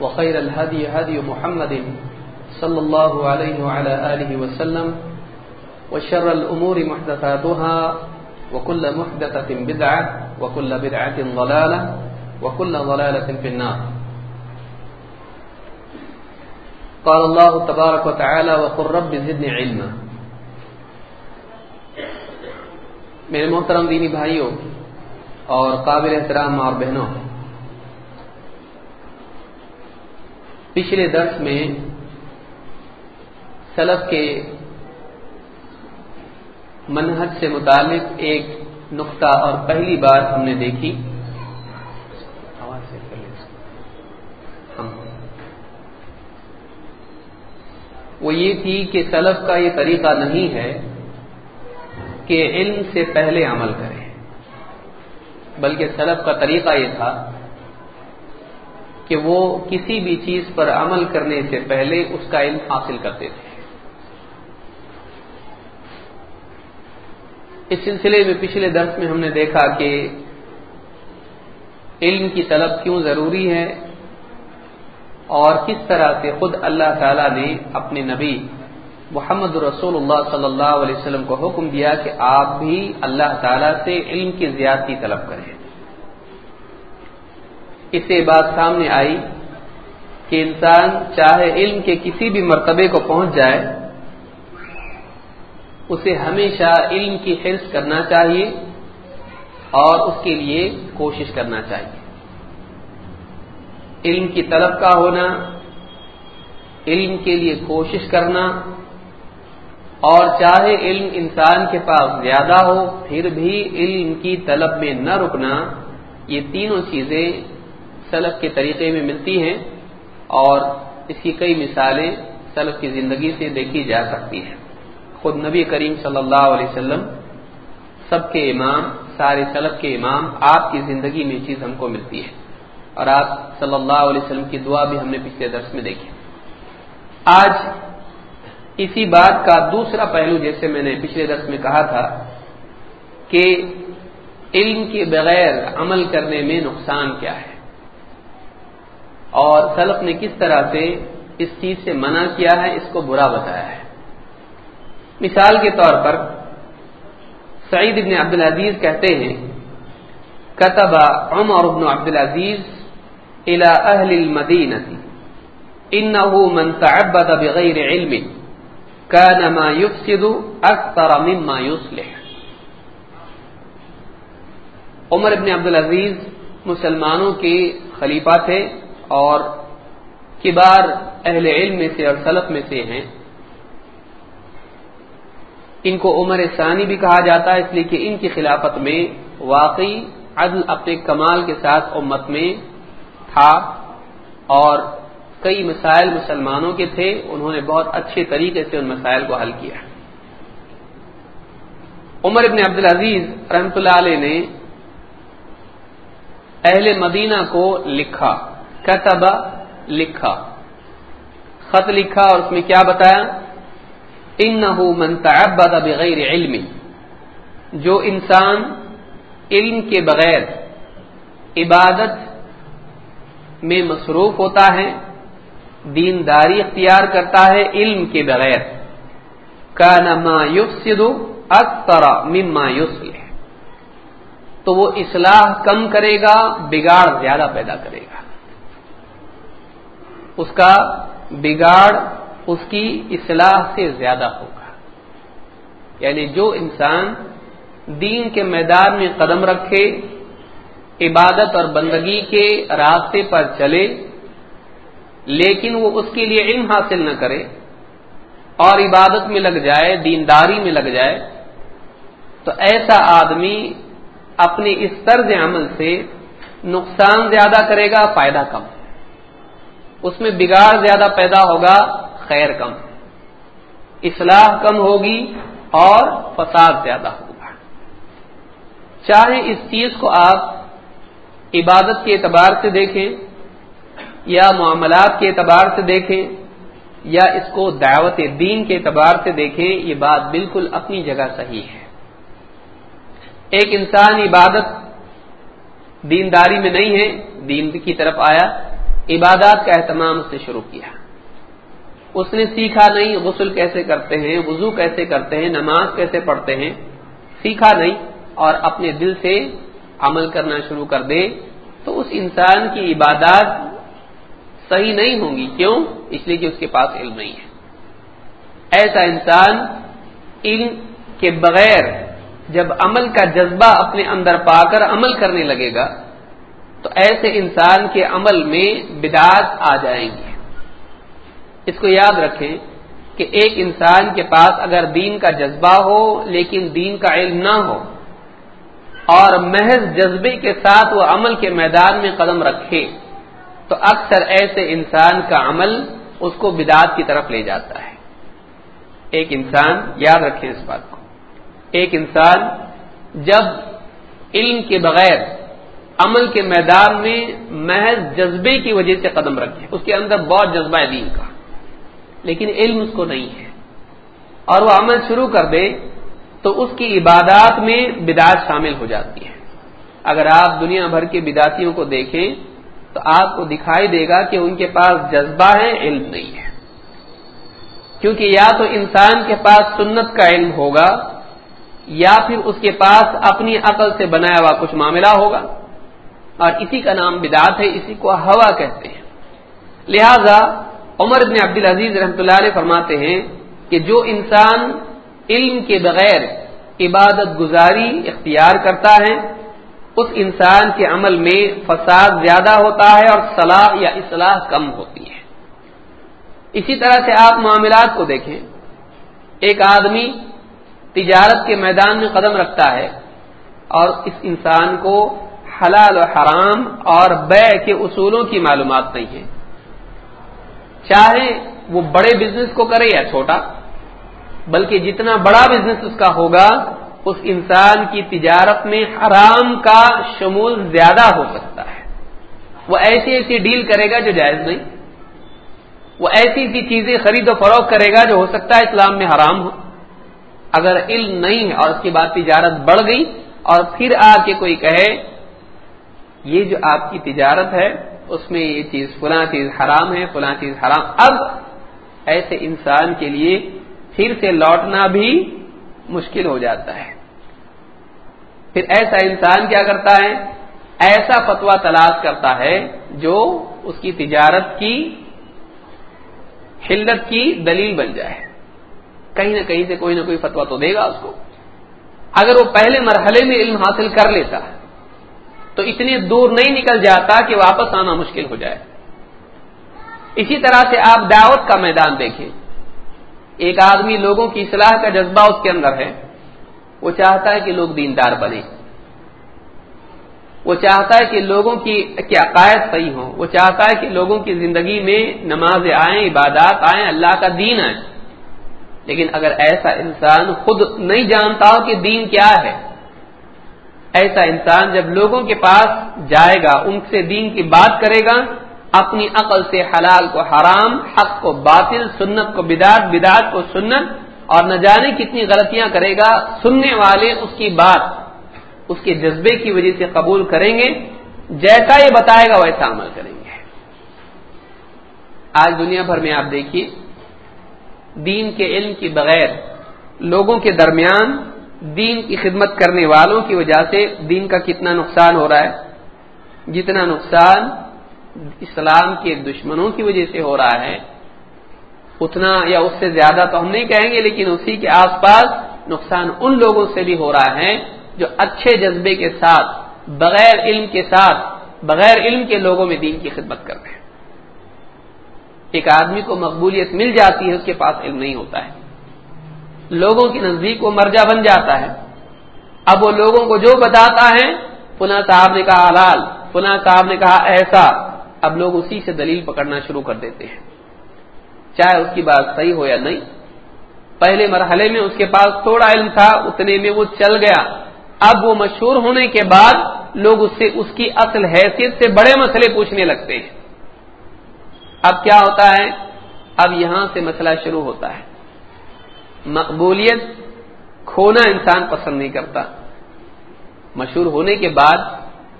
وخير الهدي هدي محمد صلى الله عليه وعلى آله وسلم وشر الأمور محدثاتها وكل محدثة بدعة وكل بدعة ضلالة وكل ضلالة في النار. قال الله تبارك وتعالى وقل رب زدني علما. میرے محترم دینی بھائیوں اور قابل احترام اور بہنوں پچھلے درس میں سلف کے منہج سے متعلق ایک نقطہ اور پہلی بات ہم نے دیکھی۔ وہ یہ تھی کہ سلف کا یہ طریقہ نہیں ہے کہ علم سے پہلے عمل کرے بلکہ سلف کا طریقہ یہ تھا کہ وہ کسی بھی چیز پر عمل کرنے سے پہلے اس کا علم حاصل کرتے تھے۔ اس سلسلے میں پچھلے درس میں ہم نے دیکھا کہ علم کی طلب کیوں ضروری ہے اور کس طرح سے خود اللہ تعالی نے اپنے نبی محمد رسول اللہ صلی اللہ علیہ وسلم کو حکم دیا کہ آپ بھی اللہ تعالی سے علم کی زیادتی طلب کریں۔ اس سے بات سامنے آئی کہ انسان چاہے علم کے کسی بھی مرتبے کو پہنچ جائے، اسے ہمیشہ علم کی حرص کرنا چاہیے اور اس کے لیے کوشش کرنا چاہیے۔ علم کی طلب کا ہونا، علم کے لیے کوشش کرنا اور چاہے علم انسان کے پاس زیادہ ہو، پھر بھی علم کی طلب میں نہ رکنا، یہ تینوں چیزیں سلف کے طریقے میں ملتی ہیں اور اس کی کئی مثالیں سلف کی زندگی سے دیکھی جا سکتی ہیں۔ خود نبی کریم صلی اللہ علیہ وسلم سب کے امام، سارے سلف کے امام، آپ کی زندگی میں چیز ہم کو ملتی ہے۔ اور آپ صلی اللہ علیہ وسلم کی دعا بھی ہم نے پچھلے درس میں دیکھی۔ آج اسی بات کا دوسرا پہلو، جیسے میں نے پچھلے درس میں کہا تھا، کہ علم کے بغیر عمل کرنے میں نقصان کیا ہے۔ اور سلف نے کس طرح سے اس چیز سے منع کیا ہے، اس کو برا بتایا ہے۔ مثال کے طور پر سعید ابن عبد العزیز کہتے ہیں، کتب عمر ابن عبد العزیز الى اہل المدینہ انه من تعبد بغیر علم كان ما يفسد اكثر مما يصلح عمر ابن عبد العزیز مسلمانوں کے خلیفہ تھے۔ اور کبار اہل علم میں سے اور سلف میں سے ہیں۔ ان کو عمر ثانی بھی کہا جاتا ہے، اس لیے کہ ان کی خلافت میں واقعی عدل اپنے کمال کے ساتھ امت میں تھا اور کئی مسائل مسلمانوں کے تھے، انہوں نے بہت اچھے طریقے سے ان مسائل کو حل کیا۔ عمر ابن عبدالعزیز رحمت اللہ علیہ نے اہل مدینہ کو لکھا۔ کتبہ لکھا۔ خط لکھا اور اس میں کیا بتایا؟ انه من تعبد بغیر علم، جو انسان علم کے بغیر عبادت میں مصروف ہوتا ہے، دینداری اختیار کرتا ہے علم کے بغیر۔ کا نما یفسد اکثر مما یصلح۔ تو وہ اصلاح کم کرے گا، بگاڑ زیادہ پیدا کرے گا۔ اس کا بگاڑ اس کی اصلاح سے زیادہ ہوگا۔ یعنی جو انسان دین کے میدان میں قدم رکھے، عبادت اور بندگی کے راستے پر چلے، لیکن وہ اس کے لیے علم حاصل نہ کرے اور عبادت میں لگ جائے، دینداری میں لگ جائے، تو ایسا آدمی اپنے اس طرز عمل سے نقصان زیادہ کرے گا، فائدہ کم۔ اس میں بگاڑ زیادہ پیدا ہوگا، خیر کم۔ اصلاح کم ہوگی اور فساد زیادہ ہوگا۔ چاہے اس چیز کو آپ عبادت کے اعتبار سے دیکھیں، یا معاملات کے اعتبار سے دیکھیں، یا اس کو دعوت دین کے اعتبار سے دیکھیں، یہ بات بالکل اپنی جگہ صحیح ہے۔ ایک انسان عبادت دینداری میں نہیں ہے، دین کی طرف آیا۔ عبادات کا اہتمام اس نے شروع کیا۔ اس نے سیکھا نہیں غسل کیسے کرتے ہیں، وضو کیسے کرتے ہیں، نماز کیسے پڑھتے ہیں، سیکھا نہیں اور اپنے دل سے عمل کرنا شروع کر دے تو اس انسان کی عبادات صحیح نہیں ہوں گی۔ کیوں؟ اس لیے کہ اس کے پاس علم نہیں ہے۔ ایسا انسان علم کے بغیر جب عمل کا جذبہ اپنے اندر پا کر عمل کرنے لگے گا تو ایسے انسان کے عمل میں بدعات آ جائیں گے۔ اس کو یاد رکھیں کہ ایک انسان کے پاس اگر دین کا جذبہ ہو، لیکن دین کا علم نہ ہو، اور محض جذبے کے ساتھ وہ عمل کے میدان میں قدم رکھے، تو اکثر ایسے انسان کا عمل اس کو بدعت کی طرف لے جاتا ہے۔ ایک انسان، یاد رکھیں اس بات کو، ایک انسان جب علم کے بغیر عمل کے میدان میں محض جذبے کی وجہ سے قدم رکھے۔ اس کے اندر بہت جذبہ ہے دین کا، لیکن علم اس کو نہیں ہے۔ اور وہ عمل شروع کر دے تو اس کی عبادات میں بدعت شامل ہو جاتی ہے۔ اگر آپ دنیا بھر کے بداتیوں کو دیکھیں تو آپ کو دکھائی دے گا کہ ان کے پاس جذبہ ہے، علم نہیں ہے۔ کیونکہ یا تو انسان کے پاس سنت کا علم ہوگا یا پھر اس کے پاس اپنی عقل سے بنایا ہوا کچھ معاملہ ہوگا۔ اور اسی کا نام بدعت ہے، اسی کو ہوا کہتے ہیں۔ لہذا عمر بن عبد العزیز رحمۃ اللہ علیہ فرماتے ہیں کہ جو انسان علم کے بغیر عبادت گزاری اختیار کرتا ہے، اس انسان کے عمل میں فساد زیادہ ہوتا ہے اور صلاح یا اصلاح کم ہوتی ہے۔ اسی طرح سے آپ معاملات کو دیکھیں۔ ایک آدمی تجارت کے میدان میں قدم رکھتا ہے اور اس انسان کو حلال و حرام اور بے کے اصولوں کی معلومات نہیں ہے۔ چاہے وہ بڑے بزنس کو کرے یا چھوٹا، بلکہ جتنا بڑا بزنس اس کا ہوگا، اس انسان کی تجارت میں حرام کا شمول زیادہ ہو سکتا ہے۔ وہ ایسی ایسی ڈیل کرے گا جو جائز نہیں۔ وہ ایسی ایسی چیزیں خرید و فروخت کرے گا جو ہو سکتا ہے اسلام میں حرام ہو۔ اگر علم نہیں ہے اور اس کے بعد تجارت بڑھ گئی اور پھر آ کے کوئی کہے یہ جو آپ کی تجارت ہے، اس میں یہ چیز فلاں چیز حرام ہے، فلاں چیز حرام۔ اب ایسے انسان کے لیے پھر سے لوٹنا بھی مشکل ہو جاتا ہے۔ پھر ایسا انسان کیا کرتا ہے؟ ایسا فتوا تلاش کرتا ہے جو اس کی تجارت کی حلت کی دلیل بن جائے۔ کہیں نہ کہیں سے کوئی نہ کوئی فتوا تو دے گا اس کو۔ اگر وہ پہلے مرحلے میں علم حاصل کر لیتا تو اتنی دور نہیں نکل جاتا کہ واپس آنا مشکل ہو جائے۔ اسی طرح سے آپ دعوت کا میدان دیکھیں۔ ایک آدمی لوگوں کی اصلاح کا جذبہ اس کے اندر ہے۔ وہ چاہتا ہے کہ لوگ دیندار بنے وہ چاہتا ہے کہ لوگوں کی عقائد صحیح ہوں۔ وہ چاہتا ہے کہ لوگوں کی زندگی میں نماز آئیں، عبادات آئیں، اللہ کا دین آئے۔ لیکن اگر ایسا انسان خود نہیں جانتا ہو کہ دین کیا ہے ایسا انسان جب لوگوں کے پاس جائے گا، ان سے دین کی بات کرے گا، اپنی عقل سے حلال کو حرام، حق کو باطل، سنت کو بدعت بدعت کو سنت، اور نہ جانے کتنی غلطیاں کرے گا، سننے والے اس کی بات، اس کے جذبے کی وجہ سے قبول کریں گے، جیسا یہ بتائے گا ویسا عمل کریں گے۔ آج دنیا بھر میں آپ دیکھیے، دین کے علم کی بغیر، لوگوں کے درمیان دین کی خدمت کرنے والوں کی وجہ سے دین کا کتنا نقصان ہو رہا ہے؟ جتنا نقصان اسلام کے دشمنوں کی وجہ سے ہو رہا ہے، اتنا یا اس سے زیادہ تو ہم نہیں کہیں گے، لیکن اسی کے آس پاس نقصان ان لوگوں سے بھی ہو رہا ہے جو اچھے جذبے کے ساتھ، بغیر علم کے ساتھ، بغیر علم کے لوگوں میں دین کی خدمت کر رہے ہیں۔ ایک آدمی کو مقبولیت مل جاتی ہے، اس کے پاس علم نہیں ہوتا ہے۔ لوگوں کے نزدیک وہ مرجا بن جاتا ہے۔ اب وہ لوگوں کو جو بتاتا ہے پناہ صاحب نے کہا حلال پناہ صاحب نے کہا ایسا۔ اب لوگ اسی سے دلیل پکڑنا شروع کر دیتے ہیں۔ چاہے اس کی بات صحیح ہو یا نہیں، پہلے مرحلے میں اس کے پاس تھوڑا علم تھا، اتنے میں وہ چل گیا۔ اب وہ مشہور ہونے کے بعد لوگ اس سے، اس کی اصل حیثیت سے بڑے مسئلے پوچھنے لگتے ہیں۔ اب کیا ہوتا ہے؟ اب یہاں سے مسئلہ شروع ہوتا ہے۔ مقبولیت کھونا انسان پسند نہیں کرتا۔ مشہور ہونے کے بعد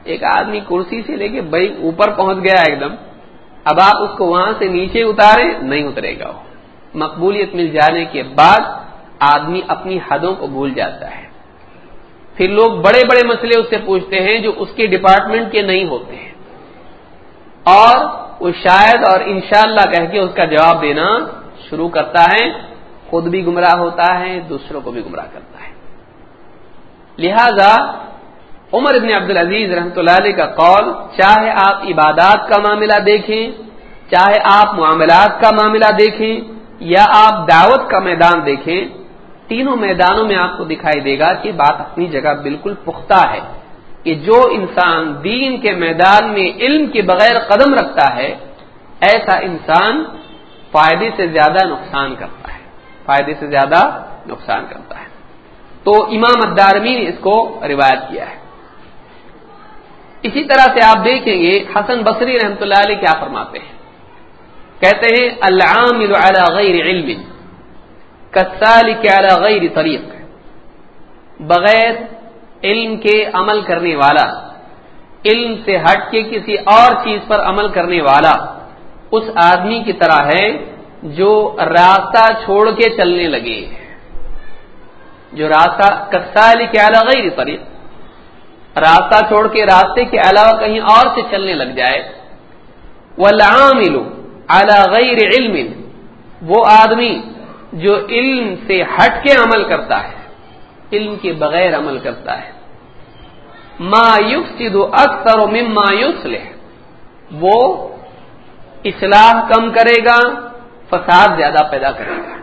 ایک آدمی کرسی سے لے کے بھائی اوپر پہنچ گیا ایک دم۔ اب آپ اس کو وہاں سے نیچے اتارے نہیں اترے گا وہ۔ مقبولیت مل جانے کے بعد آدمی اپنی حدوں کو بھول جاتا ہے۔ پھر لوگ بڑے بڑے مسئلے اس سے پوچھتے ہیں جو اس کے ڈپارٹمنٹ کے نہیں ہوتے ہیں۔ اور وہ شاید اور انشاءاللہ کہہ کے اس کا جواب دینا شروع کرتا ہے۔ خود بھی گمراہ ہوتا ہے، دوسروں کو بھی گمراہ کرتا ہے۔ لہذا عمر ابن عبد العزیز رحمۃ اللہ علیہ کا قول، چاہے آپ عبادات کا معاملہ دیکھیں، چاہے آپ معاملات کا معاملہ دیکھیں، یا آپ دعوت کا میدان دیکھیں، تینوں میدانوں میں آپ کو دکھائی دے گا کہ بات اپنی جگہ بالکل پختہ ہے کہ جو انسان دین کے میدان میں علم کے بغیر قدم رکھتا ہے، ایسا انسان فائدے سے زیادہ نقصان کرتا ہے۔ فائدے سے زیادہ نقصان کرتا ہے۔ تو امام ادارمی نے اس کو روایت کیا ہے۔ اسی طرح سے آپ دیکھیں گے حسن بصری رحمت اللہ علیہ کیا فرماتے ہیں۔ کہتے ہیں، العامل على غیر علم على غیر طریق، بغیر علم کے عمل کرنے والا، علم سے ہٹ کے کسی اور چیز پر عمل کرنے والا، اس آدمی کی طرح ہے جو راستہ چھوڑ کے چلنے لگے، جو راستہ کسال کے اعلیٰ غیر طریق راستہ چھوڑ کے راستے کے علاوہ کہیں اور سے چلنے لگ جائے وہ لو اعلی غیر علم، وہ آدمی جو علم سے ہٹ کے عمل کرتا ہے، علم کے بغیر عمل کرتا ہے۔ مایوس سدھو اکثر و مایوس لے وہ اصلاح کم کرے گا فساد زیادہ پیدا کرے گا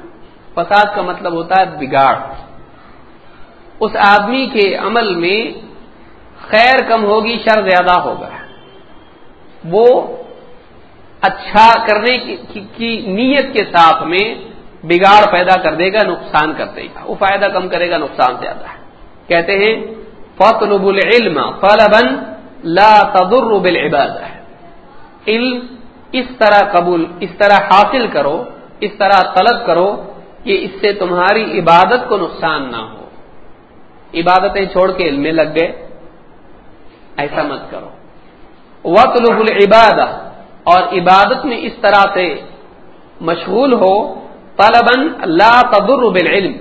فساد کا مطلب ہوتا ہے بگاڑ۔ اس آدمی کے عمل میں خیر کم ہوگی، شر زیادہ ہوگا۔ وہ اچھا کرنے کی نیت کے ساتھ میں بگاڑ پیدا کر دے گا، نقصان کر دے گا۔ وہ فائدہ کم کرے گا، نقصان زیادہ ہے۔ کہتے ہیں فطلب العلم فلبن لا تضر بالعباد علم اس طرح قبول، اس طرح حاصل کرو، اس طرح طلب کرو کہ اس سے تمہاری عبادت کو نقصان نہ ہو۔ عبادتیں چھوڑ کے علم میں لگ گئے، ایسا مت کرو۔ وطلب العباد، اور عبادت میں اس طرح سے مشغول ہو طلبن لا تضر بالعلم،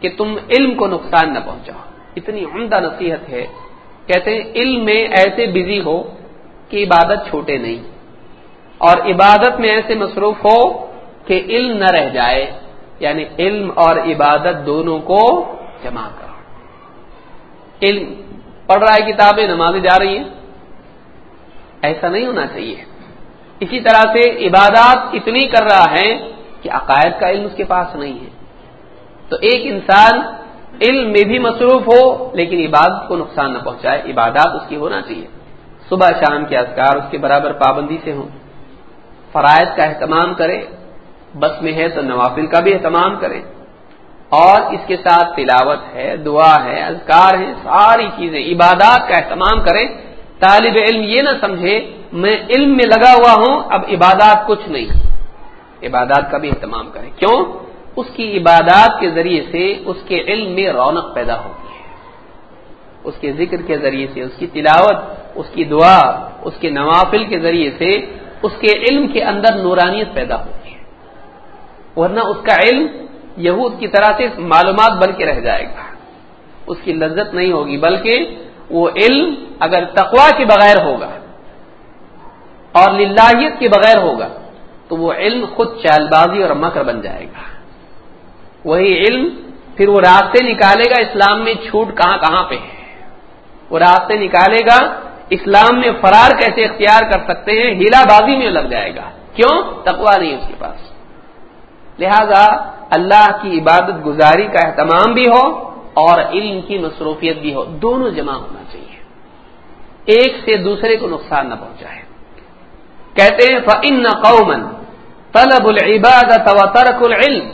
کہ تم علم کو نقصان نہ پہنچاؤ۔ اتنی عمدہ نصیحت ہے۔ کہتے ہیں، علم میں ایسے بزی ہو کہ عبادت چھوٹے نہیں۔ اور عبادت میں ایسے مصروف ہو کہ علم نہ رہ جائے یعنی علم اور عبادت دونوں کو جمع کرو۔ علم، پڑھ رہا ہے کتابیں، نمازیں جا رہی ہیں۔ ایسا نہیں ہونا چاہیے۔ اسی طرح سے عبادات اتنی کر رہا ہے کہ عقائد کا علم اس کے پاس نہیں ہے۔ تو ایک انسان علم میں بھی مصروف ہو، لیکن عبادت کو نقصان نہ پہنچائے۔ عبادات اس کی ہونا چاہیے۔ صبح شام کے اذکار اس کے برابر پابندی سے ہوں۔ فرائض کا اہتمام کرے، بس میں ہے تو نوافل کا بھی اہتمام کرے۔ اور اس کے ساتھ تلاوت ہے، دعا ہے، اذکار ہے، ساری چیزیں، عبادات کا اہتمام کرے۔ طالب علم یہ نہ سمجھے، میں علم میں لگا ہوا ہوں، اب عبادات کچھ نہیں۔ عبادات کا بھی اہتمام کرے۔ کیوں؟ اس کی عبادات کے ذریعے سے اس کے علم میں رونق پیدا ہوتی ہے۔ اس کے ذکر کے ذریعے سے، اس کی تلاوت، اس کی دعا، اس کے نوافل کے ذریعے سے اس کے علم کے اندر نورانیت پیدا ہوتی ہے۔ ورنہ اس کا علم یہود کی طرح سے معلومات بن کے رہ جائے گا۔ اس کی لذت نہیں ہوگی، بلکہ وہ علم اگر تقوا کے بغیر ہوگا اور للہیت کے بغیر ہوگا، تو وہ علم خود چال بازی اور مکر بن جائے گا۔ وہی علم پھر وہ راستے نکالے گا اسلام میں چھوٹ کہاں کہاں پہ ہے؟ وہ راستے نکالے گا اسلام میں فرار کیسے اختیار کر سکتے ہیں، ہیلا بازی میں لگ جائے گا۔ کیوں؟ تقوا نہیں اس کے پاس۔ لہذا اللہ کی عبادت گزاری کا اہتمام بھی ہو اور علم کی مصروفیت بھی ہو۔ دونوں جمع ہونا چاہیے۔ ایک سے دوسرے کو نقصان نہ پہنچائے۔ کہتے ہیں فن قومن طلب العبادت و ترک العلم۔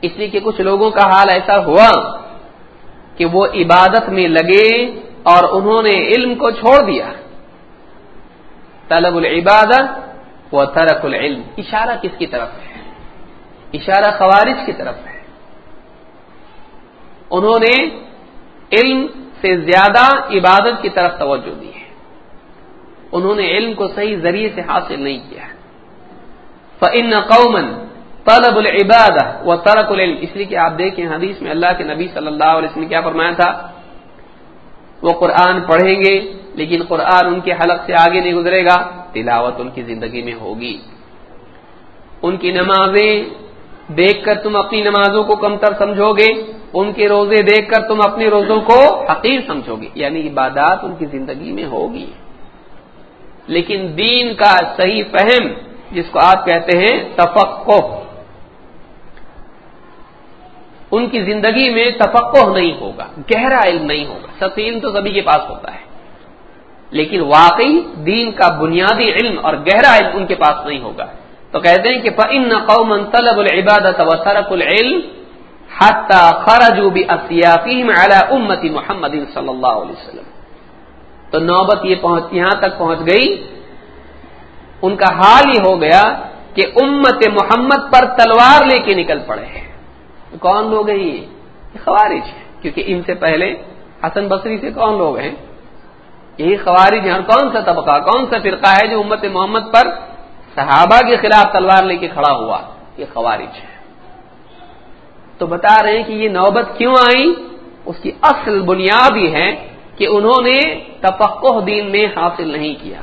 اس لیے کہ کچھ لوگوں کا حال ایسا ہوا کہ وہ عبادت میں لگے اور انہوں نے علم کو چھوڑ دیا۔ طلب العبادت و ترک العلم۔ اشارہ کس کی طرف ہے؟ اشارہ خوارج کی طرف ہے۔ انہوں نے علم سے زیادہ عبادت کی طرف توجہ دی ہے۔ انہوں نے علم کو صحیح ذریعے سے حاصل نہیں کیا۔ فن قومن طلب العباد و ترک العلم۔ اس لیے کہ آپ دیکھیں حدیث میں اللہ کے نبی صلی اللہ علیہ وسلم نے کیا فرمایا تھا؟ وہ قرآن پڑھیں گے، لیکن قرآن ان کے حلق سے آگے نہیں گزرے گا، تلاوت ان کی زندگی میں ہوگی۔ ان کی نمازیں دیکھ کر تم اپنی نمازوں کو کمتر سمجھو گے ان کے روزے دیکھ کر تم اپنے روزوں کو حقیر سمجھو گے یعنی عبادات ان کی زندگی میں ہوگی۔ لیکن دین کا صحیح فہم، جس کو آپ کہتے ہیں تفقو ان کی زندگی میں تفقع نہیں ہوگا، گہرا علم نہیں ہوگا۔ سطح علم تو سبھی کے پاس ہوتا ہے۔ لیکن واقعی دین کا بنیادی علم اور گہرا علم ان کے پاس نہیں ہوگا۔ تو کہتے ہیں کہ فن قوم طلب العبادت و العلم حتى خرجوا على امت محمد صلی اللہ علیہ وسلم۔ تو نوبت یہ پہنچ، یہاں تک پہنچ گئی۔ ان کا حال یہ ہو گیا کہ امت محمد پر تلوار لے کے نکل پڑے ہیں۔ کون لوگ ہیں یہ؟ خوارج ہیں، کیونکہ ان سے پہلے حسن بصری سے کون لوگ ہیں؟ یہی خوارج ہیں۔ اور کون سا طبقہ، کون سا فرقہ ہے جو امت محمد پر صحابہ کے خلاف تلوار لے کے کھڑا ہوا؟ یہ خوارج ہے تو بتا رہے ہیں کہ یہ نوبت کیوں آئی اس کی اصل بنیاد یہ ہے کہ انہوں نے تفقہ دین میں حاصل نہیں کیا۔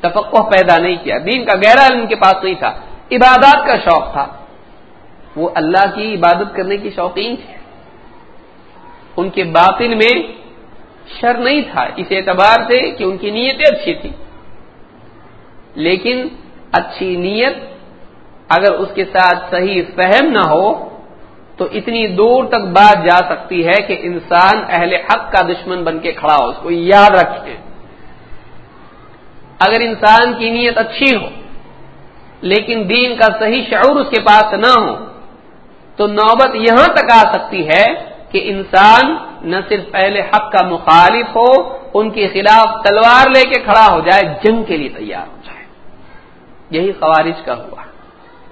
تفقہ پیدا نہیں کیا۔ دین کا گہرا ان کے پاس نہیں تھا۔ عبادات کا شوق تھا۔ وہ اللہ کی عبادت کرنے کی شوقین تھے ان کے باطن میں شر نہیں تھا، اس اعتبار سے کہ ان کی نیتیں اچھی تھی لیکن اچھی نیت اگر اس کے ساتھ صحیح فہم نہ ہو، تو اتنی دور تک بات جا سکتی ہے کہ انسان اہل حق کا دشمن بن کے کھڑا ہو، اس کو یاد رکھے۔ اگر انسان کی نیت اچھی ہو، لیکن دین کا صحیح شعور اس کے پاس نہ ہو تو نوبت یہاں تک آ سکتی ہے کہ انسان نہ صرف پہلے حق کا مخالف ہو، ان کے خلاف تلوار لے کے کھڑا ہو جائے، جنگ کے لیے تیار ہو جائے۔ یہی خوارج کا ہوا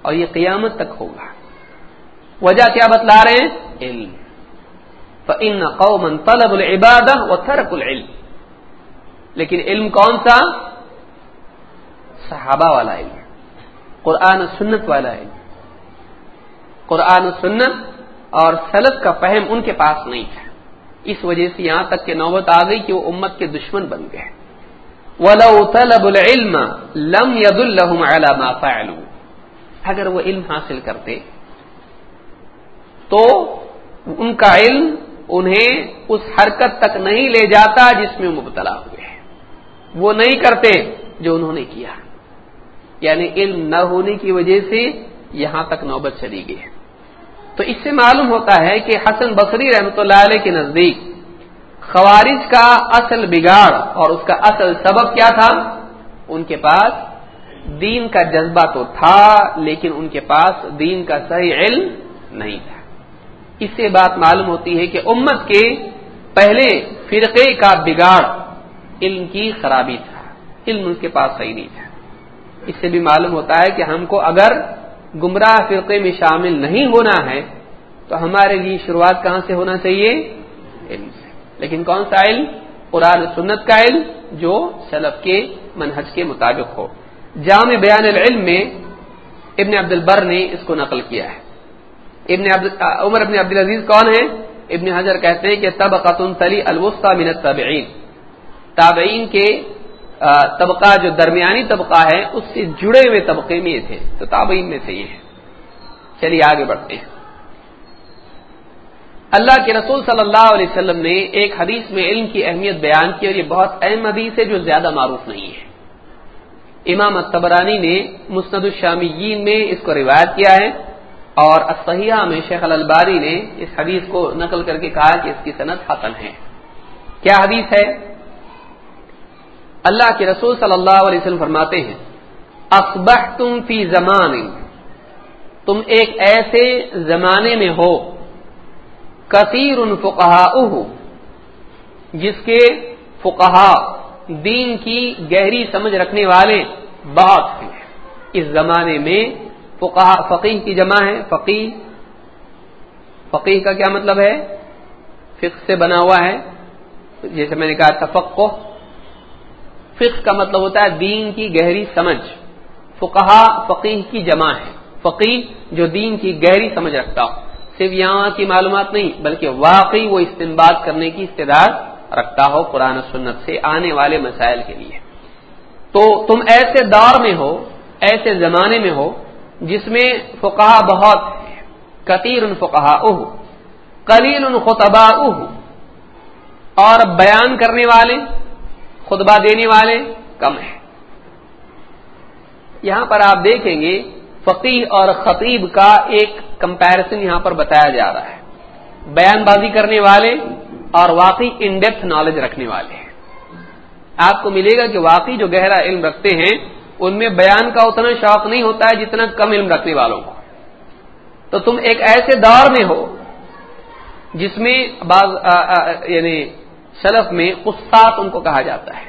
اور یہ قیامت تک ہوگا۔ وجہ کیا بتلا رہے ہیں؟ علم۔ فن قومن طلب العباد و ترک العلم۔ لیکن علم کون سا؟ صحابہ والا علم، قرآن سنت والا علم۔ قرآن و سنت اور سلط کا فہم ان کے پاس نہیں تھا۔ اس وجہ سے یہاں تک کہ نوبت آ گئی کہ وہ امت کے دشمن بن گئے۔ ولو طلب العلم لم ید الحم علامہ اگر وہ علم حاصل کرتے تو ان کا علم انہیں اس حرکت تک نہیں لے جاتا جس میں مبتلا ہوئے۔ ہیں وہ نہیں کرتے جو انہوں نے کیا۔ یعنی علم نہ ہونے کی وجہ سے یہاں تک نوبت چلی گئی۔ ہے تو اس سے معلوم ہوتا ہے کہ حسن بصری رحمت اللہ علیہ کے نزدیک خوارج کا اصل بگاڑ اور اس کا اصل سبب کیا تھا؟ ان کے پاس دین کا جذبہ تو تھا، لیکن ان کے پاس دین کا صحیح علم نہیں تھا۔ اس سے بات معلوم ہوتی ہے کہ امت کے پہلے فرقے کا بگاڑ علم کی خرابی تھا، علم ان کے پاس صحیح نہیں تھا۔ اس سے بھی معلوم ہوتا ہے کہ ہم کو اگر گمراہ فرقے میں شامل نہیں ہونا ہے، تو ہمارے لیے شروعات کہاں سے ہونا چاہیے؟ علم سے۔ لیکن کون سا علم؟ قرآن سنت کا علم جو سلف کے منہج کے مطابق ہو۔ جامع بیان العلم میں ابن عبد البر نے اس کو نقل کیا ہے۔ ابن عبد عمر ابن عبد العزیز کون ہے ابن حضر کہتے ہیں کہ تب قطن تلی الوسطی من التابعین۔ تابعین کے طبقہ جو درمیانی طبقہ ہے، اس سے جڑے ہوئے طبقے میں تھے۔ تو تابعین میں سے یہ ہے چلیے، آگے بڑھتے ہیں۔ اللہ کے رسول صلی اللہ علیہ وسلم نے ایک حدیث میں علم کی اہمیت بیان کی اور یہ بہت اہم حدیث ہے جو زیادہ معروف نہیں ہے۔ امام اتبرانی نے مسند الشامیین میں اس کو روایت کیا ہے اور اسحیہ میں شیخ الباری نے اس حدیث کو نقل کر کے کہا کہ اس کی صنعت حسن ہے۔ کیا حدیث ہے؟ اللہ کے رسول صلی اللہ علیہ وسلم فرماتے ہیں اصبح تم فی زمان، تم ایک ایسے زمانے میں ہو کثیر ان جس کے فقہا دین کی گہری سمجھ رکھنے والے بہت ہیں۔ اس زمانے میں فقہ فقیح کی جمع ہے فقی فقیح کا کیا مطلب ہے؟ فقہ سے بنا ہوا ہے، جیسے میں نے کہا تفقو فقہ کا مطلب ہوتا ہے دین کی گہری سمجھ۔ فقہا فقیح کی جمع ہے۔ فقیح جو دین کی گہری سمجھ رکھتا ہو۔ صرف یہاں کی معلومات نہیں، بلکہ واقعی وہ استعمال کرنے کی استعداد رکھتا ہو قرآن سنت سے آنے والے مسائل کے لیے۔ تو تم ایسے دور میں ہو، ایسے زمانے میں ہو جس میں فقہ بہت کثیر فقہ اوہ کلیل خطبا اوہ اور بیان کرنے والے خطبہ دینے والے کم ہیں۔ یہاں پر آپ دیکھیں گے فقیر اور خطیب کا ایک کمپیرزن یہاں پر بتایا جا رہا ہے۔ بیان بازی کرنے والے اور واقعی ان ڈیپتھ نالج رکھنے والے ہیں۔ آپ کو ملے گا کہ واقعی جو گہرا علم رکھتے ہیں، ان میں بیان کا اتنا شوق نہیں ہوتا ہے جتنا کم علم رکھنے والوں کو۔ تو تم ایک ایسے دور میں ہو جس میں بعض یعنی سلف میں قصات ان کو کہا جاتا ہے،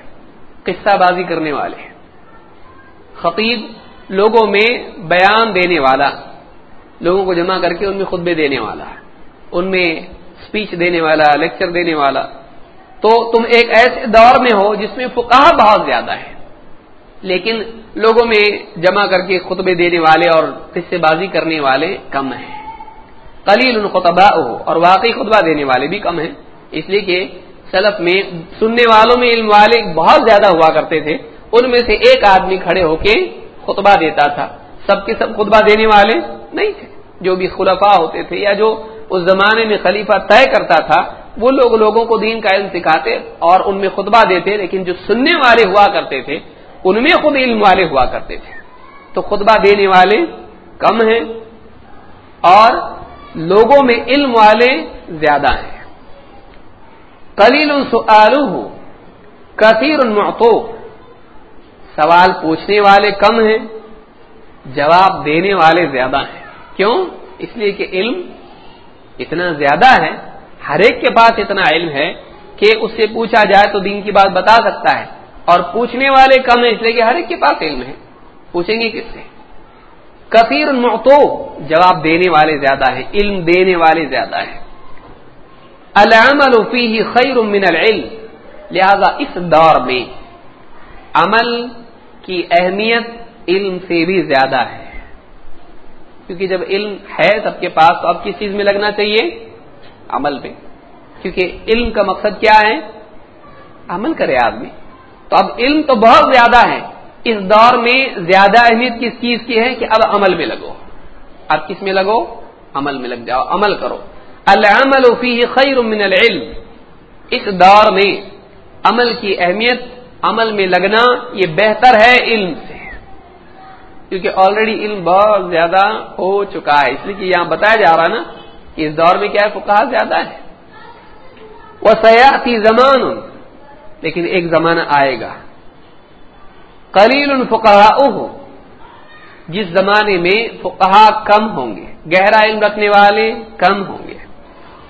قصہ بازی کرنے والے۔ خطیب لوگوں میں بیان دینے والا، لوگوں کو جمع کر کے ان میں خطبے دینے والا ان میں اسپیچ دینے والا لیکچر دینے والا۔ تو تم ایک ایسے دور میں ہو جس میں فقہ بہت زیادہ ہے لیکن لوگوں میں جمع کر کے خطبے دینے والے اور قصے بازی کرنے والے کم ہیں۔ قلیل الخطباء ہو اور واقعی خطبہ دینے والے بھی کم ہیں، اس لیے کہ سلف میں سننے والوں میں علم والے بہت زیادہ ہوا کرتے تھے، ان میں سے ایک آدمی کھڑے ہو کے خطبہ دیتا تھا۔ سب کے سب خطبہ دینے والے نہیں تھے۔ جو بھی خلفاء ہوتے تھے یا جو اس زمانے میں خلیفہ طے کرتا تھا، وہ لوگ لوگوں کو دین کا علم سکھاتے اور ان میں خطبہ دیتے، لیکن جو سننے والے ہوا کرتے تھے، ان میں خود علم والے ہوا کرتے تھے۔ تو خطبہ دینے والے کم ہیں اور لوگوں میں علم والے زیادہ ہیں۔ کلیل ہو کثیر المعطو سوال پوچھنے والے کم ہیں، جواب دینے والے زیادہ ہیں۔ کیوں؟ اس لیے کہ علم اتنا زیادہ ہے، ہر ایک کے پاس اتنا علم ہے کہ اس سے پوچھا جائے تو دین کی بات بتا سکتا ہے۔ اور پوچھنے والے کم ہیں، اس لیے کہ ہر ایک کے پاس علم ہے۔ پوچھیں گے کس سے؟ کثیر معطو جواب دینے والے زیادہ ہیں، علم دینے والے زیادہ ہیں۔ العمل فيه خیر من العلم. لہذا اس دور میں عمل کی اہمیت علم سے بھی زیادہ ہے. کیونکہ جب علم ہے سب کے پاس تو اب کس چیز میں لگنا چاہیے؟ عمل پہ. کیونکہ علم کا مقصد کیا ہے؟ عمل کرے آدمی. تو اب علم تو بہت زیادہ ہے. اس دور میں زیادہ اہمیت کس چیز کی ہے؟ کہ اب عمل میں لگو. اب کس میں لگو؟ عمل میں لگ جاؤ. عمل کرو. العمل فيه خیر من العلم. اس دور میں عمل کی اہمیت، عمل میں لگنا، یہ بہتر ہے علم سے۔ کیونکہ آلریڈی علم بہت زیادہ ہو چکا ہے۔ اس لیے کہ یہاں بتایا جا رہا نا کہ اس دور میں کیا ہے؟ زیادہ ہے۔ وہ سیاحتی زمان۔ لیکن ایک زمانہ آئے گا۔ کلیل الفقہ جس زمانے میں فقہ کم ہوں گے، گہرا علم رکھنے والے کم ہوں گے۔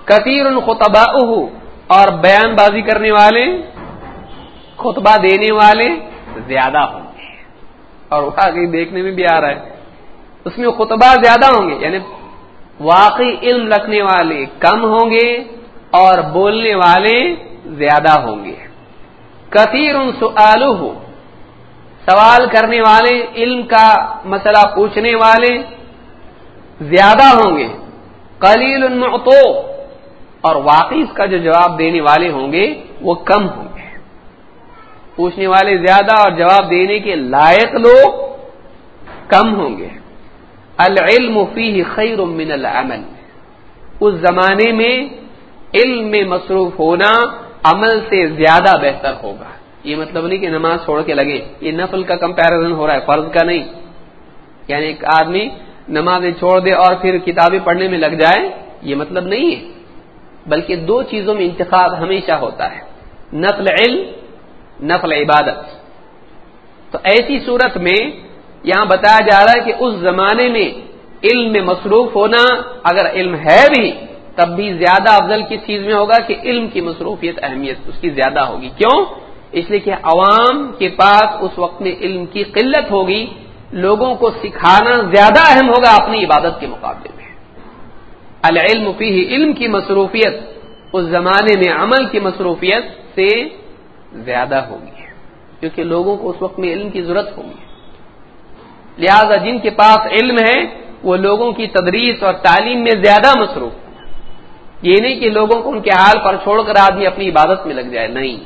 کثیر الخطبا اور بیان بازی کرنے والے، خطبہ دینے والے زیادہ ہوں گے۔ اور واقعی دیکھنے میں بھی آ رہا ہے۔ اس میں خطبہ زیادہ ہوں گے یعنی واقعی علم رکھنے والے کم ہوں گے اور بولنے والے زیادہ ہوں گے۔ کثیر سلو سوال کرنے والے، علم کا مسئلہ پوچھنے والے زیادہ ہوں گے۔ کلیل المعطو اور واقعی اس کا جو جواب دینے والے ہوں گے وہ کم ہوں گے۔ پوچھنے والے زیادہ اور جواب دینے کے لائق لوگ کم ہوں گے۔ العلم فیہ خیر من العمل۔ اس زمانے میں علم میں مصروف ہونا عمل سے زیادہ بہتر ہوگا۔ یہ مطلب نہیں کہ نماز چھوڑ کے لگے۔ یہ نفل کا کمپیرزن ہو رہا ہے، فرض کا نہیں۔ یعنی ایک آدمی نمازیں چھوڑ دے اور پھر کتابیں پڑھنے میں لگ جائے، یہ مطلب نہیں ہے۔ بلکہ دو چیزوں میں انتخاب ہمیشہ ہوتا ہے۔ نفل علم، نفل عبادت۔ تو ایسی صورت میں یہاں بتایا جا رہا ہے کہ اس زمانے میں علم میں مصروف ہونا اگر علم ہے بھی، تب بھی زیادہ افضل کس چیز میں ہوگا کہ علم کی مصروفیت اہمیت اس کی زیادہ ہوگی۔ کیوں؟ اس لیے کہ عوام کے پاس اس وقت میں علم کی قلت ہوگی، لوگوں کو سکھانا زیادہ اہم ہوگا اپنی عبادت کے مقابلے میں۔ العلم فی علم کی مصروفیت، اس زمانے میں عمل کی مصروفیت سے زیادہ ہوگی، کیونکہ لوگوں کو اس وقت میں علم کی ضرورت ہوگی۔ لہذا جن کے پاس علم ہے، وہ لوگوں کی تدریس اور تعلیم میں زیادہ مصروف۔ یہ نہیں کہ لوگوں کو ان کے حال پر چھوڑ کر آدمی اپنی عبادت میں لگ جائے، نہیں۔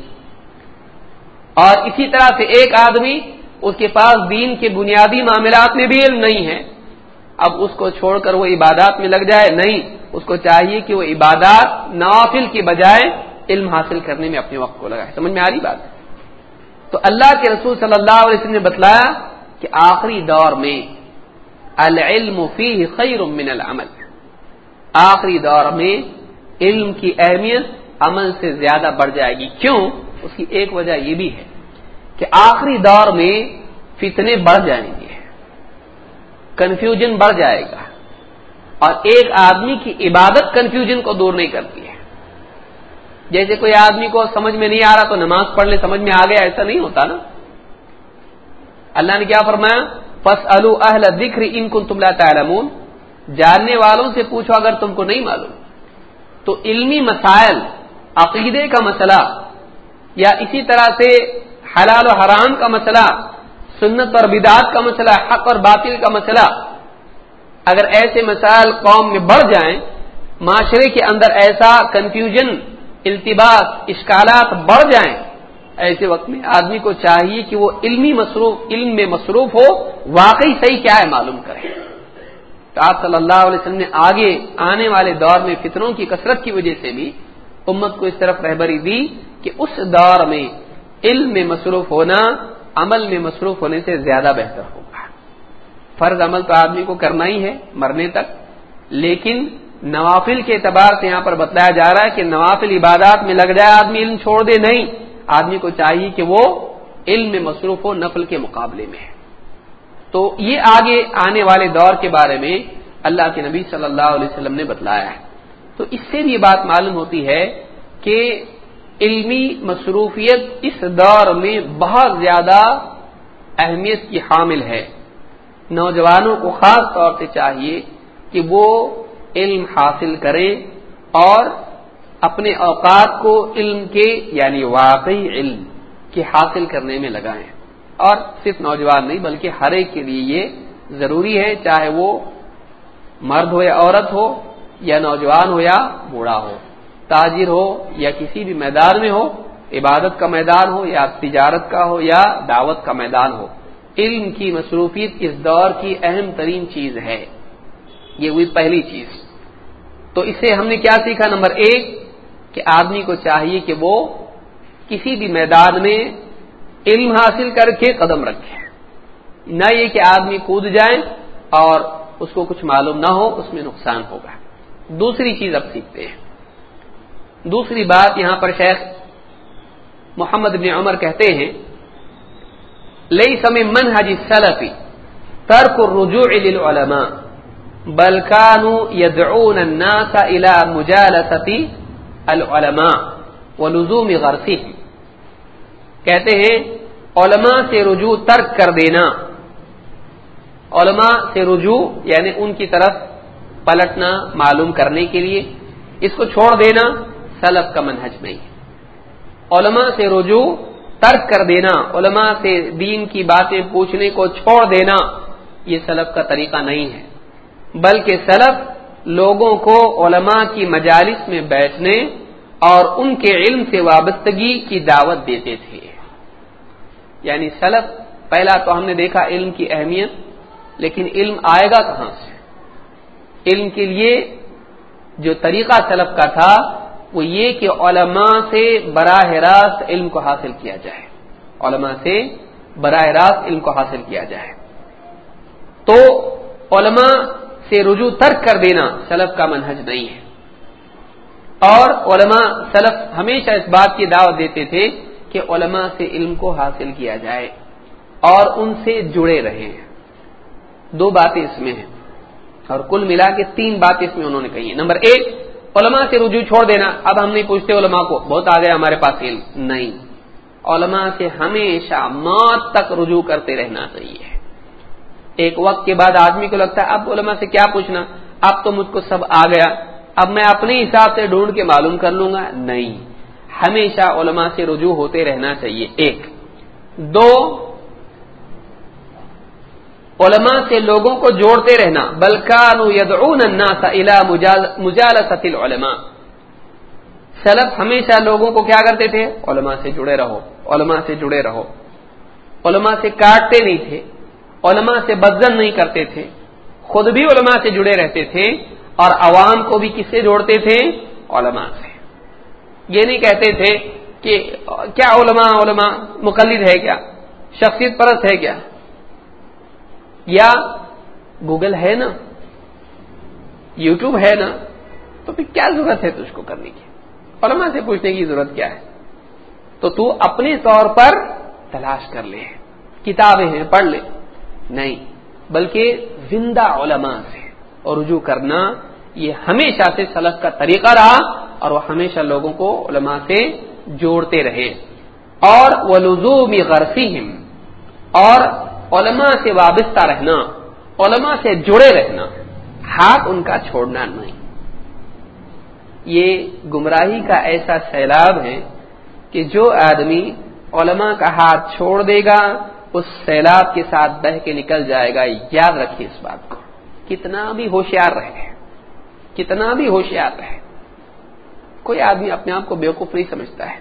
اور اسی طرح سے ایک آدمی اس کے پاس دین کے بنیادی معاملات میں بھی علم نہیں ہے اب اس کو چھوڑ کر وہ عبادات میں لگ جائے نہیں، اس کو چاہیے کہ وہ عبادات نوافل کی بجائے علم حاصل کرنے میں اپنے وقت کو لگائے۔ سمجھ میں آ رہی بات؟ تو اللہ کے رسول صلی اللہ علیہ وسلم نے بتلایا کہ آخری دور میں العلم فیہ خیر من العمل۔ آخری دور میں علم کی اہمیت عمل سے زیادہ بڑھ جائے گی۔ کیوں؟ اس کی ایک وجہ یہ بھی ہے کہ آخری دور میں فتنے بڑھ جائیں گے۔ کنفیوژن بڑھ جائے گا۔ اور ایک آدمی کی عبادت کنفیوژن کو دور نہیں کرتی ہے۔ جیسے کوئی آدمی کو سمجھ میں نہیں آ رہا تو نماز پڑھ لے، سمجھ میں آ گیا، ایسا نہیں ہوتا نا۔ اللہ نے کیا فرمایا؟ فس اہل ذکر ان کو تم تعلمون۔ جاننے والوں سے پوچھو اگر تم کو نہیں معلوم۔ تو علمی مسائل، عقیدے کا مسئلہ یا اسی طرح سے حلال و حرام کا مسئلہ سنت اور بدعت کا مسئلہ، حق اور باطل کا مسئلہ۔ اگر ایسے مسائل قوم میں بڑھ جائیں، معاشرے کے اندر ایسا کنفیوژن التباس، اشکالات بڑھ جائیں، ایسے وقت میں آدمی کو چاہیے کہ وہ علمی مصروف، علم میں مصروف ہو، واقعی صحیح کیا ہے معلوم کرے۔ تو آپ صلی اللہ علیہ وسلم نے آگے آنے والے دور میں فطروں کی کثرت کی وجہ سے بھی امت کو اس طرف رہبری دی کہ اس دور میں علم میں مصروف ہونا عمل میں مصروف ہونے سے زیادہ بہتر ہوگا۔ فرض عمل تو آدمی کو کرنا ہی ہے مرنے تک، لیکن نوافل کے اعتبار سے یہاں پر بتلایا جا رہا ہے کہ نوافل عبادات میں لگ جائے آدمی علم چھوڑ دے، نہیں۔ آدمی کو چاہیے کہ وہ علم میں مصروف ہو، نفل کے مقابلے میں۔ تو یہ آگے آنے والے دور کے بارے میں اللہ کے نبی صلی اللہ علیہ وسلم نے بتلایا ہے۔ تو اس سے بھی یہ بات معلوم ہوتی ہے کہ علمی مصروفیت اس دور میں بہت زیادہ اہمیت کی حامل ہے۔ نوجوانوں کو خاص طور سے چاہیے کہ وہ علم حاصل کریں اور اپنے اوقات کو علم کے یعنی واقعی علم کے حاصل کرنے میں لگائیں۔ اور صرف نوجوان نہیں، بلکہ ہر ایک کے لیے یہ ضروری ہے، چاہے وہ مرد ہو یا عورت ہو یا نوجوان ہو یا بوڑھا ہو۔ تاجر ہو یا کسی بھی میدان میں ہو، عبادت کا میدان ہو یا تجارت کا ہو یا دعوت کا میدان ہو، علم کی مصروفیت اس دور کی اہم ترین چیز ہے۔ یہ ہوئی پہلی چیز۔ تو اسے ہم نے کیا سیکھا؟ نمبر ایک، کہ آدمی کو چاہیے کہ وہ کسی بھی میدان میں علم حاصل کر کے قدم رکھے۔ نہ یہ کہ آدمی کود جائے اور اس کو کچھ معلوم نہ ہو، اس میں نقصان ہوگا۔ دوسری چیز اب سیکھتے ہیں۔ دوسری بات یہاں پر شیخ محمد بن عمر کہتے ہیں لئی سمے من حجی سلفی ترک رجوع للعلماء بل كانوا يدعون الناس الى مجالسه العلماء ولزوم غرسه۔ کہتے ہیں، علماء سے رجوع ترک کر دینا۔ علماء سے رجوع یعنی ان کی طرف پلٹنا، معلوم کرنے کے لیے۔ اس کو چھوڑ دینا۔ سلف کا منہج نہیں علماء سے رجوع، ترک کر دینا، علماء سے دین کی باتیں پوچھنے کو چھوڑ دینا، یہ سلف کا طریقہ نہیں ہے۔ بلکہ سلف لوگوں کو علماء کی مجالس میں بیٹھنے اور ان کے علم سے وابستگی کی دعوت دیتے تھے۔ یعنی سلف، پہلا تو ہم نے دیکھا علم کی اہمیت، لیکن علم آئے گا کہاں سے؟ علم کے لیے جو طریقہ سلف کا تھا وہ یہ کہ علماء سے براہ راست علم کو حاصل کیا جائے۔ علماء سے براہ راست علم کو حاصل کیا جائے۔ تو علماء سے رجوع ترک کر دینا سلف کا منہج نہیں ہے۔ اور علماء سلف ہمیشہ اس بات کی دعوت دیتے تھے کہ علماء سے علم کو حاصل کیا جائے اور ان سے جڑے رہے ہیں دو باتیں اس میں ہیں اور کل ملا کے تین باتیں اس میں انہوں نے کہی ہیں۔ نمبر ایک علماء سے رجوع چھوڑ دینا۔ اب ہم نہیں پوچھتے علماء کو، بہت آ گیا ہمارے پاس علم۔ نہیں۔ علماء سے ہمیشہ موت تک رجوع کرتے رہنا چاہیے۔ ایک وقت کے بعد آدمی کو لگتا ہے، اب علماء سے کیا پوچھنا؟ اب تو مجھ کو سب آ گیا۔ اب میں اپنے حساب سے ڈھونڈ کے معلوم کر لوں گا۔ نہیں۔ ہمیشہ علماء سے رجوع ہوتے رہنا چاہیے۔ ایک۔ دو۔ علماء سے لوگوں کو جوڑتے رہنا. بلکان العلماء. سلف ہمیشہ لوگوں کو کیا کرتے تھے؟ علماء سے جڑے رہو. علماء سے جڑے رہو. علماء سے کاٹتے نہیں تھے. علماء سے بدزن نہیں کرتے تھے. خود بھی علماء سے جڑے رہتے تھے اور عوام کو بھی کس سے جوڑتے تھے؟ علماء سے. یہ نہیں کہتے تھے کہ کیا علماء علماء مقلد ہے کیا؟ شخصیت پرست ہے کیا؟ یا گوگل ہے نا، یوٹیوب ہے نا، تو پھر کیا ضرورت ہے تجھ کو کرنے کی؟ علماء سے پوچھنے کی ضرورت کیا ہے؟ تو تو اپنے طور پر تلاش کر لے، کتابیں ہیں، پڑھ لے۔ نہیں، بلکہ زندہ علماء سے اور رجوع کرنا، یہ ہمیشہ سے سلف کا طریقہ رہا اور وہ ہمیشہ لوگوں کو علماء سے جوڑتے رہے۔ اور وہ لزوم غرفی اور علماء سے وابستہ رہنا، علماء سے جڑے رہنا ہاتھ ان کا چھوڑنا نہیں۔ یہ گمراہی کا ایسا سیلاب ہے کہ جو آدمی علماء کا ہاتھ چھوڑ دے گا، اس سیلاب کے ساتھ بہ کے نکل جائے گا۔ یاد رکھیے اس بات کو۔ کتنا بھی ہوشیار رہے، کتنا بھی ہوشیار رہے، کوئی آدمی اپنے آپ کو بیوقوف نہیں سمجھتا ہے۔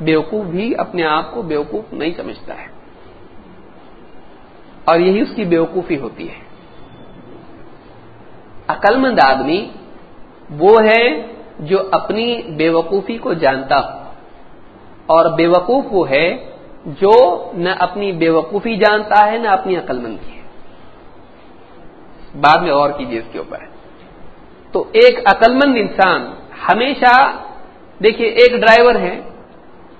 بیوقوف بھی اپنے آپ کو بیوقوف نہیں سمجھتا ہے۔ اور یہی اس کی بیوقوفی ہوتی ہے۔ عقل مند آدمی وہ ہے جو اپنی بیوقوفی کو جانتا ہو، اور بیوقوف وہ ہے جو نہ اپنی بے وقوفی جانتا ہے، نہ اپنی عقل مندی ہے۔ بعد میں اور کیجیے اس کے اوپر۔ تو ایک عقل مند انسان ہمیشہ، دیکھیے ایک ڈرائیور ہے،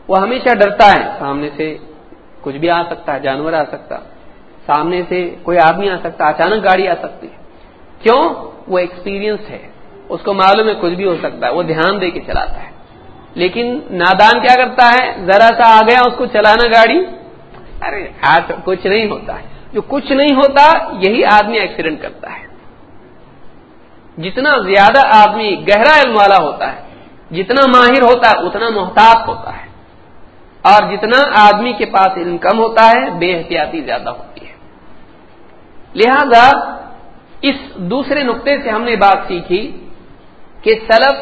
وہ ہمیشہ ڈرتا ہے، سامنے سے کچھ بھی آ سکتا ہے، جانور آ سکتا سامنے سے کوئی آدمی آ سکتا اچانک گاڑی آ سکتی ہے۔ کیوں؟ وہ ایکسپیرینس ہے۔ اس کو معلوم ہے کچھ بھی ہو سکتا ہے، وہ دھیان دے کے چلاتا ہے۔ لیکن نادان کیا کرتا ہے؟ ذرا سا آ گیا اس کو چلانا گاڑی۔ ارے، ہاتھ کچھ نہیں ہوتا۔ ہے جو کچھ نہیں ہوتا، یہی آدمی ایکسیڈنٹ کرتا ہے۔ جتنا زیادہ آدمی گہرا علم والا ہوتا ہے، جتنا ماہر ہوتا ہے، اتنا محتاط ہوتا ہے۔ اور جتنا آدمی کے پاس علم کم ہوتا ہے، بے احتیاطی زیادہ ہوتی ہے۔ لہذا اس دوسرے نقطے سے ہم نے بات سیکھی کہ سلف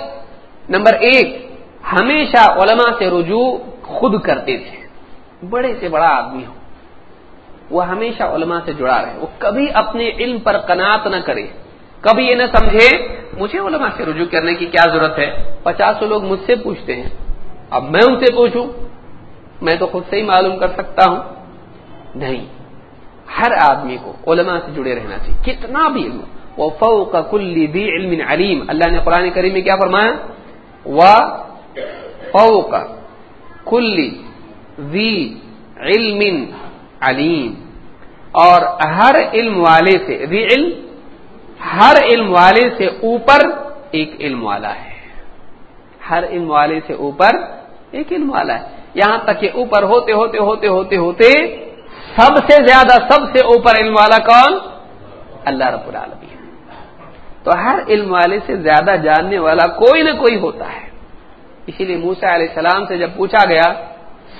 نمبر ایک ہمیشہ علماء سے رجوع خود کرتے تھے۔ بڑے سے بڑا آدمی ہو۔ وہ ہمیشہ علماء سے جڑا رہے۔ وہ کبھی اپنے علم پر قناط نہ کرے۔ کبھی یہ نہ سمجھے، مجھے علماء سے رجوع کرنے کی کیا ضرورت ہے؟ پچاس لوگ مجھ سے پوچھتے ہیں۔ اب میں ان سے پوچھوں، میں تو خود سے ہی معلوم کر سکتا ہوں۔ نہیں۔ ہر آدمی کو علماء سے جڑے رہنا چاہیے۔ کتنا بھی علم وہ فو کا کلی علم علیم۔ اللہ نے قرآن کریم میں کیا فرمایا؟ وہ فو کا کلی وی علم علیم۔ اور ہر علم والے سے وی علم، ہر علم والے سے اوپر ایک علم والا ہے۔ ہر علم والے سے اوپر ایک علم والا ہے۔ یہاں تک کہ اوپر ہوتے ہوتے ہوتے ہوتے ہوتے سب سے زیادہ سب سے اوپر علم والا کون؟ اللہ رب العالمین۔ تو ہر علم والے سے زیادہ جاننے والا کوئی نہ کوئی ہوتا ہے۔ اسی لیے موسا علیہ السلام سے جب پوچھا گیا،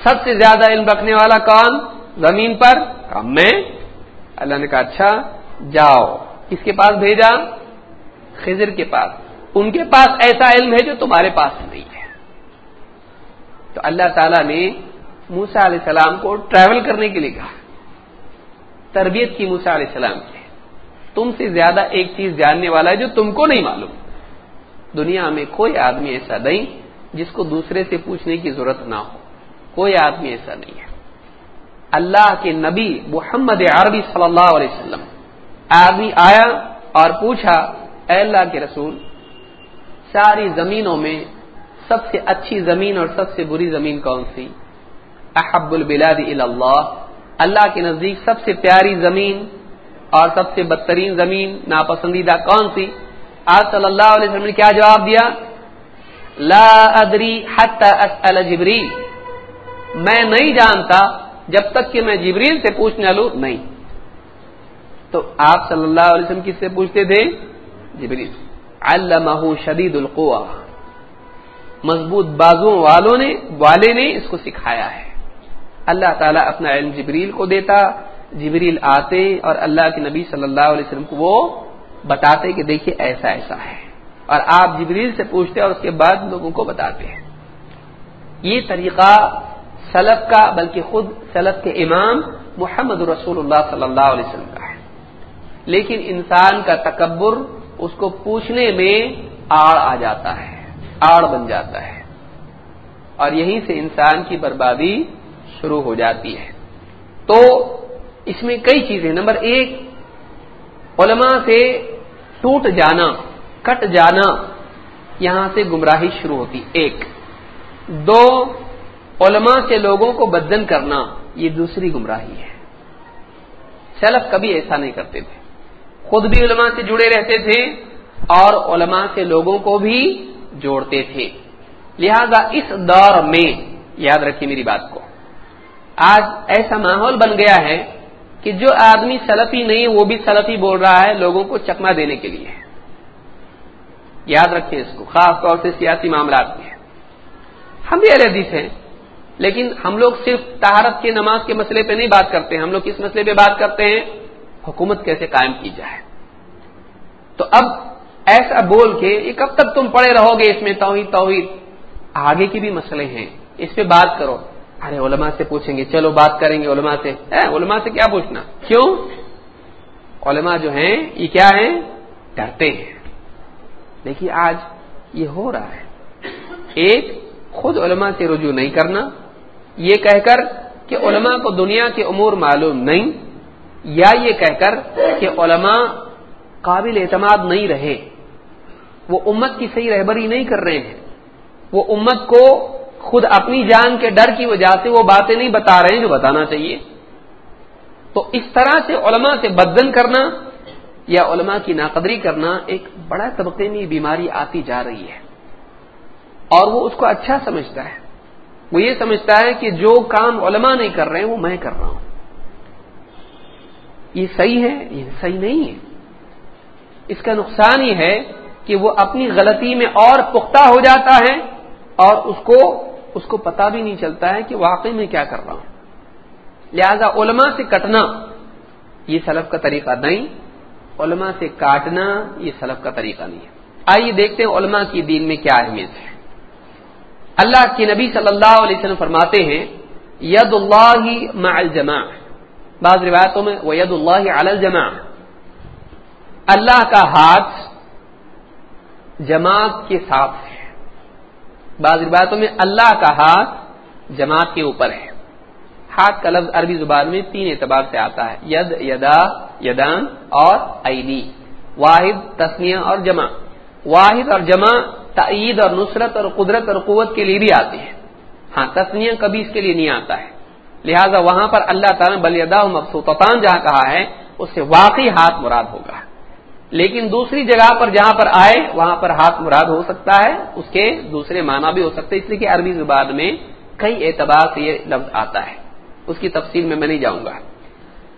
سب سے زیادہ علم رکھنے والا کون؟ زمین پر؟ میں۔ اللہ نے کہا اچھا جاؤ۔ کس کے پاس بھیجا؟ خضر کے پاس۔ ان کے پاس ایسا علم ہے جو تمہارے پاس نہیں ہے۔ تو اللہ تعالیٰ نے موسا علیہ السلام کو ٹریول کرنے کے لیے کہا۔ تربیت کی موسا علیہ السلام کی تم سے زیادہ ایک چیز جاننے والا ہے جو تم کو نہیں معلوم۔ دنیا میں کوئی آدمی ایسا نہیں جس کو دوسرے سے پوچھنے کی ضرورت نہ ہو۔ کوئی آدمی ایسا نہیں ہے۔ اللہ کے نبی محمد عربی صلی اللہ علیہ وسلم، آدمی آیا اور پوچھا، اے اللہ کے رسول، ساری زمینوں میں سب سے اچھی زمین اور سب سے بری زمین کون سی؟ احب البلاد اللہ اللہ کے نزدیک سب سے پیاری زمین اور سب سے بدترین زمین ناپسندیدہ کون سی؟ آج صلی اللہ علیہ وسلم نے کیا جواب دیا؟ لا ادری اسال جبریل۔ میں نہیں جانتا جب تک کہ میں جبریل سے پوچھنے لوں نہیں۔ تو آپ صلی اللہ علیہ وسلم کس سے پوچھتے تھے؟ جبریل۔ علمہ شدید القوا مضبوط بازو والوں نے، والے نے اس کو سکھایا ہے۔ اللہ تعالیٰ اپنا علم جبریل کو دیتا، جبریل آتے اور اللہ کے نبی صلی اللہ علیہ وسلم کو وہ بتاتے کہ دیکھیے ایسا ایسا ہے۔ اور آپ جبریل سے پوچھتے اور اس کے بعد لوگوں کو بتاتے ہیں۔ یہ طریقہ سلف کا، بلکہ خود سلف کے امام محمد رسول اللہ صلی اللہ علیہ وسلم کا ہے۔ لیکن انسان کا تکبر اس کو پوچھنے میں آڑ آ جاتا ہے، آڑ بن جاتا ہے۔ اور یہیں سے انسان کی بربادی شروع ہو جاتی ہے۔ تو اس میں کئی چیزیں، نمبر ایک، علماء سے ٹوٹ جانا، کٹ جانا یہاں سے گمراہی شروع ہوتی۔ ایک، دو، علماء سے لوگوں کو بدن کرنا، یہ دوسری گمراہی ہے۔ سیلف کبھی ایسا نہیں کرتے تھے۔ خود بھی علماء سے جڑے رہتے تھے اور علماء سے لوگوں کو بھی جوڑتے تھے۔ لہذا اس دور میں، یاد رکھیے میری بات کو آج ایسا ماحول بن گیا ہے کہ جو آدمی سلفی نہیں، وہ بھی سلفی بول رہا ہے لوگوں کو چکما دینے کے لیے۔ یاد رکھیں اس کو، خاص طور سے سیاسی معاملات میں۔ ہم بھی حدیث ہیں، لیکن ہم لوگ صرف تہارت کے نماز کے مسئلے پہ نہیں بات کرتے۔ ہیں ہم لوگ کس مسئلے پہ بات کرتے ہیں؟ حکومت کیسے قائم کی جائے؟ تو اب ایسا بول کے یہ کب تک تم پڑے رہو گے اس میں توحید توحید؟ آگے کی بھی مسئلے ہیں۔ اس پہ بات کرو۔ ارے علماء سے پوچھیں گے، چلو بات کریں گے علماء سے۔ علماء سے کیا پوچھنا؟ کیوں؟ علماء جو ہیں، یہ کیا ہیں؟ ڈرتے ہیں۔ دیکھیے، آج یہ ہو رہا ہے۔ ایک، خود علماء سے رجوع نہیں کرنا۔ یہ کہہ کر کہ علماء کو دنیا کے امور معلوم نہیں، یا یہ کہہ کر کہ علماء قابل اعتماد نہیں رہے۔ وہ امت کی صحیح رہبری نہیں کر رہے ہیں۔ وہ امت کو خود اپنی جان کے ڈر کی وجہ سے وہ باتیں نہیں بتا رہے ہیں جو بتانا چاہیے۔ تو اس طرح سے علماء سے بدن کرنا یا علماء کی ناقدری کرنا ایک بڑا طبقے میں بیماری آتی جا رہی ہے۔ اور وہ اس کو اچھا سمجھتا ہے۔ وہ یہ سمجھتا ہے کہ جو کام علماء نہیں کر رہے ہیں وہ میں کر رہا ہوں۔ یہ صحیح ہے، یہ صحیح نہیں ہے۔ اس کا نقصان یہ ہے کہ وہ اپنی غلطی میں اور پختہ ہو جاتا ہے اور اس کو اس کو پتا بھی نہیں چلتا ہے کہ واقعی میں کیا کر رہا ہوں۔ لہذا علماء سے کٹنا یہ سلف کا طریقہ نہیں، علماء سے کاٹنا یہ سلف کا طریقہ نہیں ہے۔ آئیے دیکھتے ہیں علماء کی دین میں کیا اہمیت ہے۔ اللہ کے نبی صلی اللہ علیہ وسلم فرماتے ہیں ید اللہ مع الجماع۔ بعض روایتوں میں وہ ید اللہ علی الجماع۔ اللہ کا ہاتھ جماعت کے ساتھ ہے۔ بعض روایتوں میں اللہ کا ہاتھ جماعت کے اوپر ہے۔ ہاتھ کا لفظ عربی زبان میں تین اعتبار سے آتا ہے، ید، یدا، یدان اور عینی واحد تسنیا اور جمع۔ واحد اور جمع تعید اور نصرت اور قدرت اور قوت کے لیے بھی آتے ہیں۔ ہاں تسنیا کبھی اس کے لیے نہیں آتا ہے۔ لہذا وہاں پر اللہ تعالیٰ بلیدا مقصوطان جہاں کہا ہے، اس سے واقعی ہاتھ مراد ہوگا۔ لیکن دوسری جگہ پر جہاں پر آئے، وہاں پر ہاتھ مراد ہو سکتا ہے، اس کے دوسرے معنی بھی ہو سکتے اس لیے کہ عربی زبان میں کئی اعتبار سے یہ لفظ آتا ہے۔ اس کی تفصیل میں میں نہیں جاؤں گا۔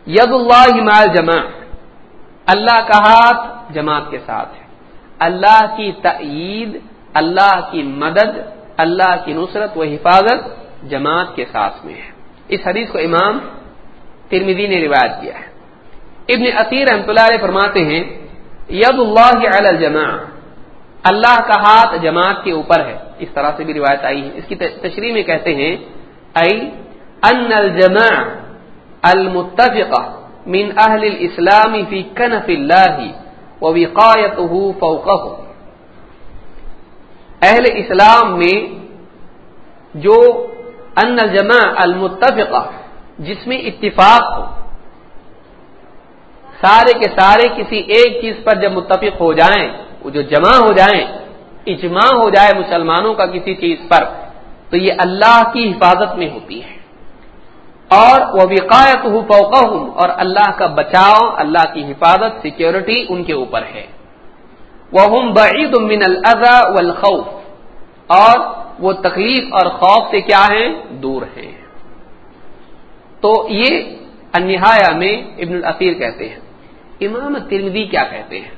ید اللہ ہمال جمع اللہ کا ہاتھ جماعت کے ساتھ ہے۔ اللہ کی تعید اللہ کی مدد، اللہ کی نصرت و حفاظت جماعت کے ساتھ میں ہے۔ اس حدیث کو امام ترمیدی نے روایت کیا ہے۔ ابن عطیر رحمۃ اللہ علیہ فرماتے ہیں ید اللہ علی الجماع. اللہ کا ہاتھ جماعت کے اوپر ہے. اس طرح سے بھی روایت آئی ہے. اس کی تشریح میں کہتے ہیں، ای ان الجماع المتفقہ من اہل الاسلام فی کنف اللہ ووقایته فوقه اہل اسلام میں جو ان الجماع المتفقہ، جس میں اتفاق ہو سارے کے سارے کسی ایک چیز پر جب متفق ہو جائیں، وہ جو جمع ہو جائیں، اجماع ہو جائے مسلمانوں کا کسی چیز پر، تو یہ اللہ کی حفاظت میں ہوتی ہے۔ اور وہ وقایت ہوں اور اللہ کا بچاؤ، اللہ کی حفاظت سیکورٹی ان کے اوپر ہے۔ وہ بعید من الزا والخوف، اور وہ تکلیف اور خوف سے کیا ہیں؟ دور ہیں۔ تو یہ انہایا میں ابن الاثیر کہتے ہیں۔ امام ترمدی کیا کہتے ہیں؟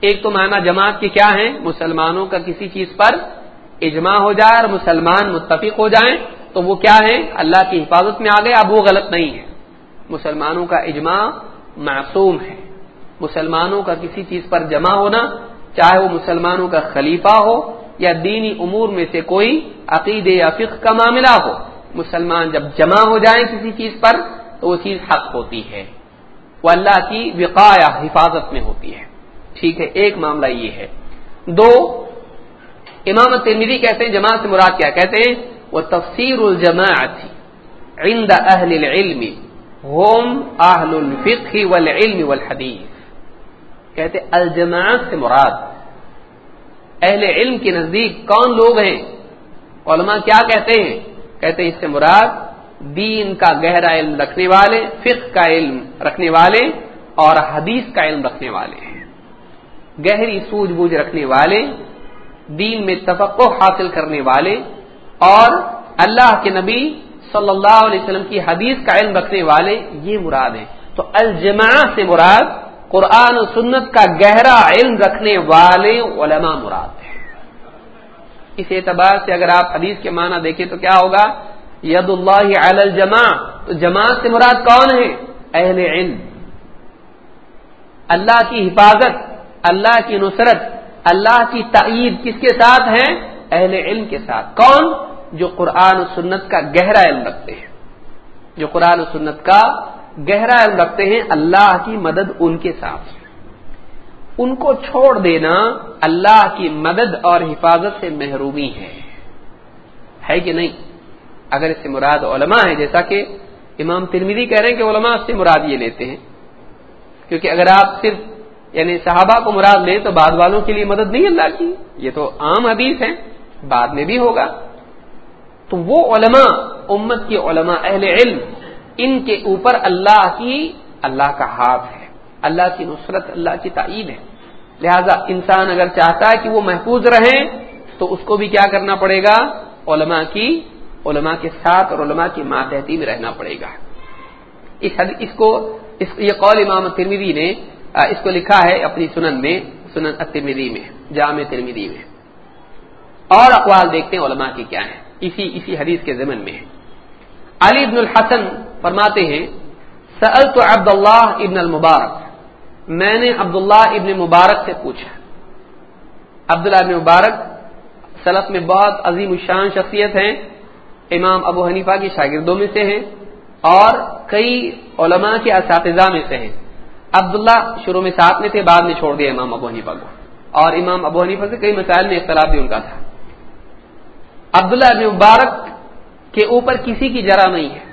ایک تو معنی جماعت کے کیا ہیں؟ مسلمانوں کا کسی چیز پر اجماع ہو جائے اور مسلمان متفق ہو جائیں، تو وہ کیا ہے اللہ کی حفاظت میں آ گئے اب وہ غلط نہیں ہے۔ مسلمانوں کا اجماع معصوم ہے۔ مسلمانوں کا کسی چیز پر جمع ہونا، چاہے وہ مسلمانوں کا خلیفہ ہو یا دینی امور میں سے کوئی عقید یا فقہ کا معاملہ ہو، مسلمان جب جمع ہو جائیں کسی چیز پر، تو وہ چیز حق ہوتی ہے۔ وہ اللہ کی وقایا حفاظت میں ہوتی ہے۔ ٹھیک ہے، ایک معاملہ یہ ہے۔ دو، امام ترمیدی کہتے ہیں، جماعت سے مراد کیا کہتے ہیں؟ وہ تفسیر الجماعت عند اہل العلم ہوم اہل الفقہ والعلم والحدیث۔ کہتے الجماعت سے مراد۔ اہل علم کے نزدیک کون لوگ ہیں؟ علماء کیا کہتے ہیں؟ کہتے ہیں، اس سے مراد دین کا گہرا علم رکھنے والے، فقہ کا علم رکھنے والے اور حدیث کا علم رکھنے والے ہیں۔ گہری سوجھ بوجھ رکھنے والے، دین میں توقع حاصل کرنے والے اور اللہ کے نبی صلی اللہ علیہ وسلم کی حدیث کا علم رکھنے والے، یہ مراد ہیں۔ تو الجماع سے مراد، قرآن و سنت کا گہرا علم رکھنے والے علماء مراد ہیں۔ اس اعتبار سے اگر آپ حدیث کے معنی دیکھیں تو کیا ہوگا؟ ید اللہ علی الجماع. تو جماعت سے مراد کون ہے؟ اہل علم. اللہ کی حفاظت، اللہ کی نصرت، اللہ کی تعید کس کے ساتھ ہے؟ اہل علم کے ساتھ. کون؟ جو قرآن و سنت کا گہرا علم رکھتے ہیں. جو قرآن و سنت کا گہرا علم رکھتے ہیں، اللہ کی مدد ان کے ساتھ. ان کو چھوڑ دینا اللہ کی مدد اور حفاظت سے محرومی ہے. ہے کہ نہیں؟ اگر اس سے مراد علماء ہے جیسا کہ امام ترمیدی کہہ رہے ہیں کہ علماء سے مراد یہ لیتے ہیں۔ کیونکہ اگر آپ صرف یعنی صحابہ کو مراد لیں تو بعد والوں کے لیے مدد نہیں اللہ کی۔ یہ تو عام حدیث ہے، بعد میں بھی ہوگا۔ تو وہ علماء، امت کے علماء، اہل علم، ان کے اوپر اللہ کی، اللہ کا ہاتھ ہے۔ اللہ کی نصرت، اللہ کی تعید ہے۔ لہذا انسان اگر چاہتا ہے کہ وہ محفوظ رہے، تو اس کو بھی کیا کرنا پڑے گا؟ علماء کی علماء کے ساتھ اور علماء کی ماتحتی میں رہنا پڑے گا۔ اس حد، اس کو اس یہ قول امام ترمیدی نے اس کو لکھا ہے اپنی سنن میں، سنن ترمیدی میں، جامع ترمیدی میں۔ اور اقوال دیکھتے ہیں علماء کی کیا ہے اسی اسی حدیث کے ضمن میں۔ ہے علی ابن الحسن فرماتے ہیں سأل تو عبد اللہ ابن المبارک۔ میں نے عبداللہ ابن مبارک سے پوچھا۔ عبداللہ ابن مبارک سلف میں بہت عظیم الشان شخصیت ہیں۔ امام ابو حنیفہ کی شاگردوں میں سے ہیں اور کئی علماء کے اساتذہ میں سے ہیں۔ عبداللہ شروع میں ساتھ میں تھے، بعد میں چھوڑ دیا امام ابو حنیفہ کو۔ اور امام ابو حنیفہ سے کئی مسائل میں اختلاف بھی ان کا تھا۔ عبداللہ ابن مبارک کے اوپر کسی کی جرا نہیں ہے۔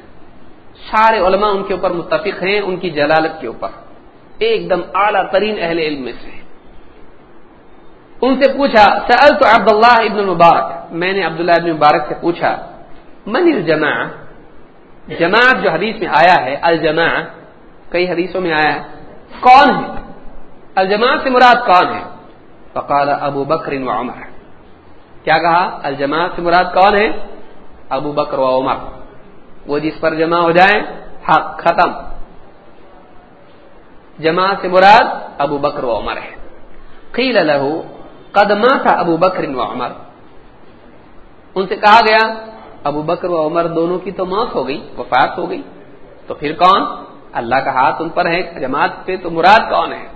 سارے علماء ان کے اوپر متفق ہیں، ان کی جلالت کے اوپر۔ ایک دم اعلیٰ ترین اہل علم میں سے ان سے پوچھا سأل تو عبداللہ ابن مبارک، میں نے عبداللہ ابن مبارک سے پوچھا من الجماع جماعت جو حدیث میں آیا ہے الجماع کئی حدیثوں میں آیا ہے، کون ہے؟ الجماعت سے مراد کون ہے؟ فقال ابو بکر و عمر۔ کیا کہا؟ الجماعت سے مراد کون ہے؟ ابو بکر و عمر۔ وہ جس پر جمع ہو جائیں، حق ختم۔ جماعت سے مراد ابو بکر و عمر ہے۔ قیل له، قد مات ابو بکر و عمر۔ ان سے کہا گیا ابو بکر و عمر دونوں کی تو موت ہو گئی، وفات ہو گئی۔ تو پھر کون؟ اللہ کا ہاتھ ان پر ہے، جماعت پہ تو مراد کون ہے؟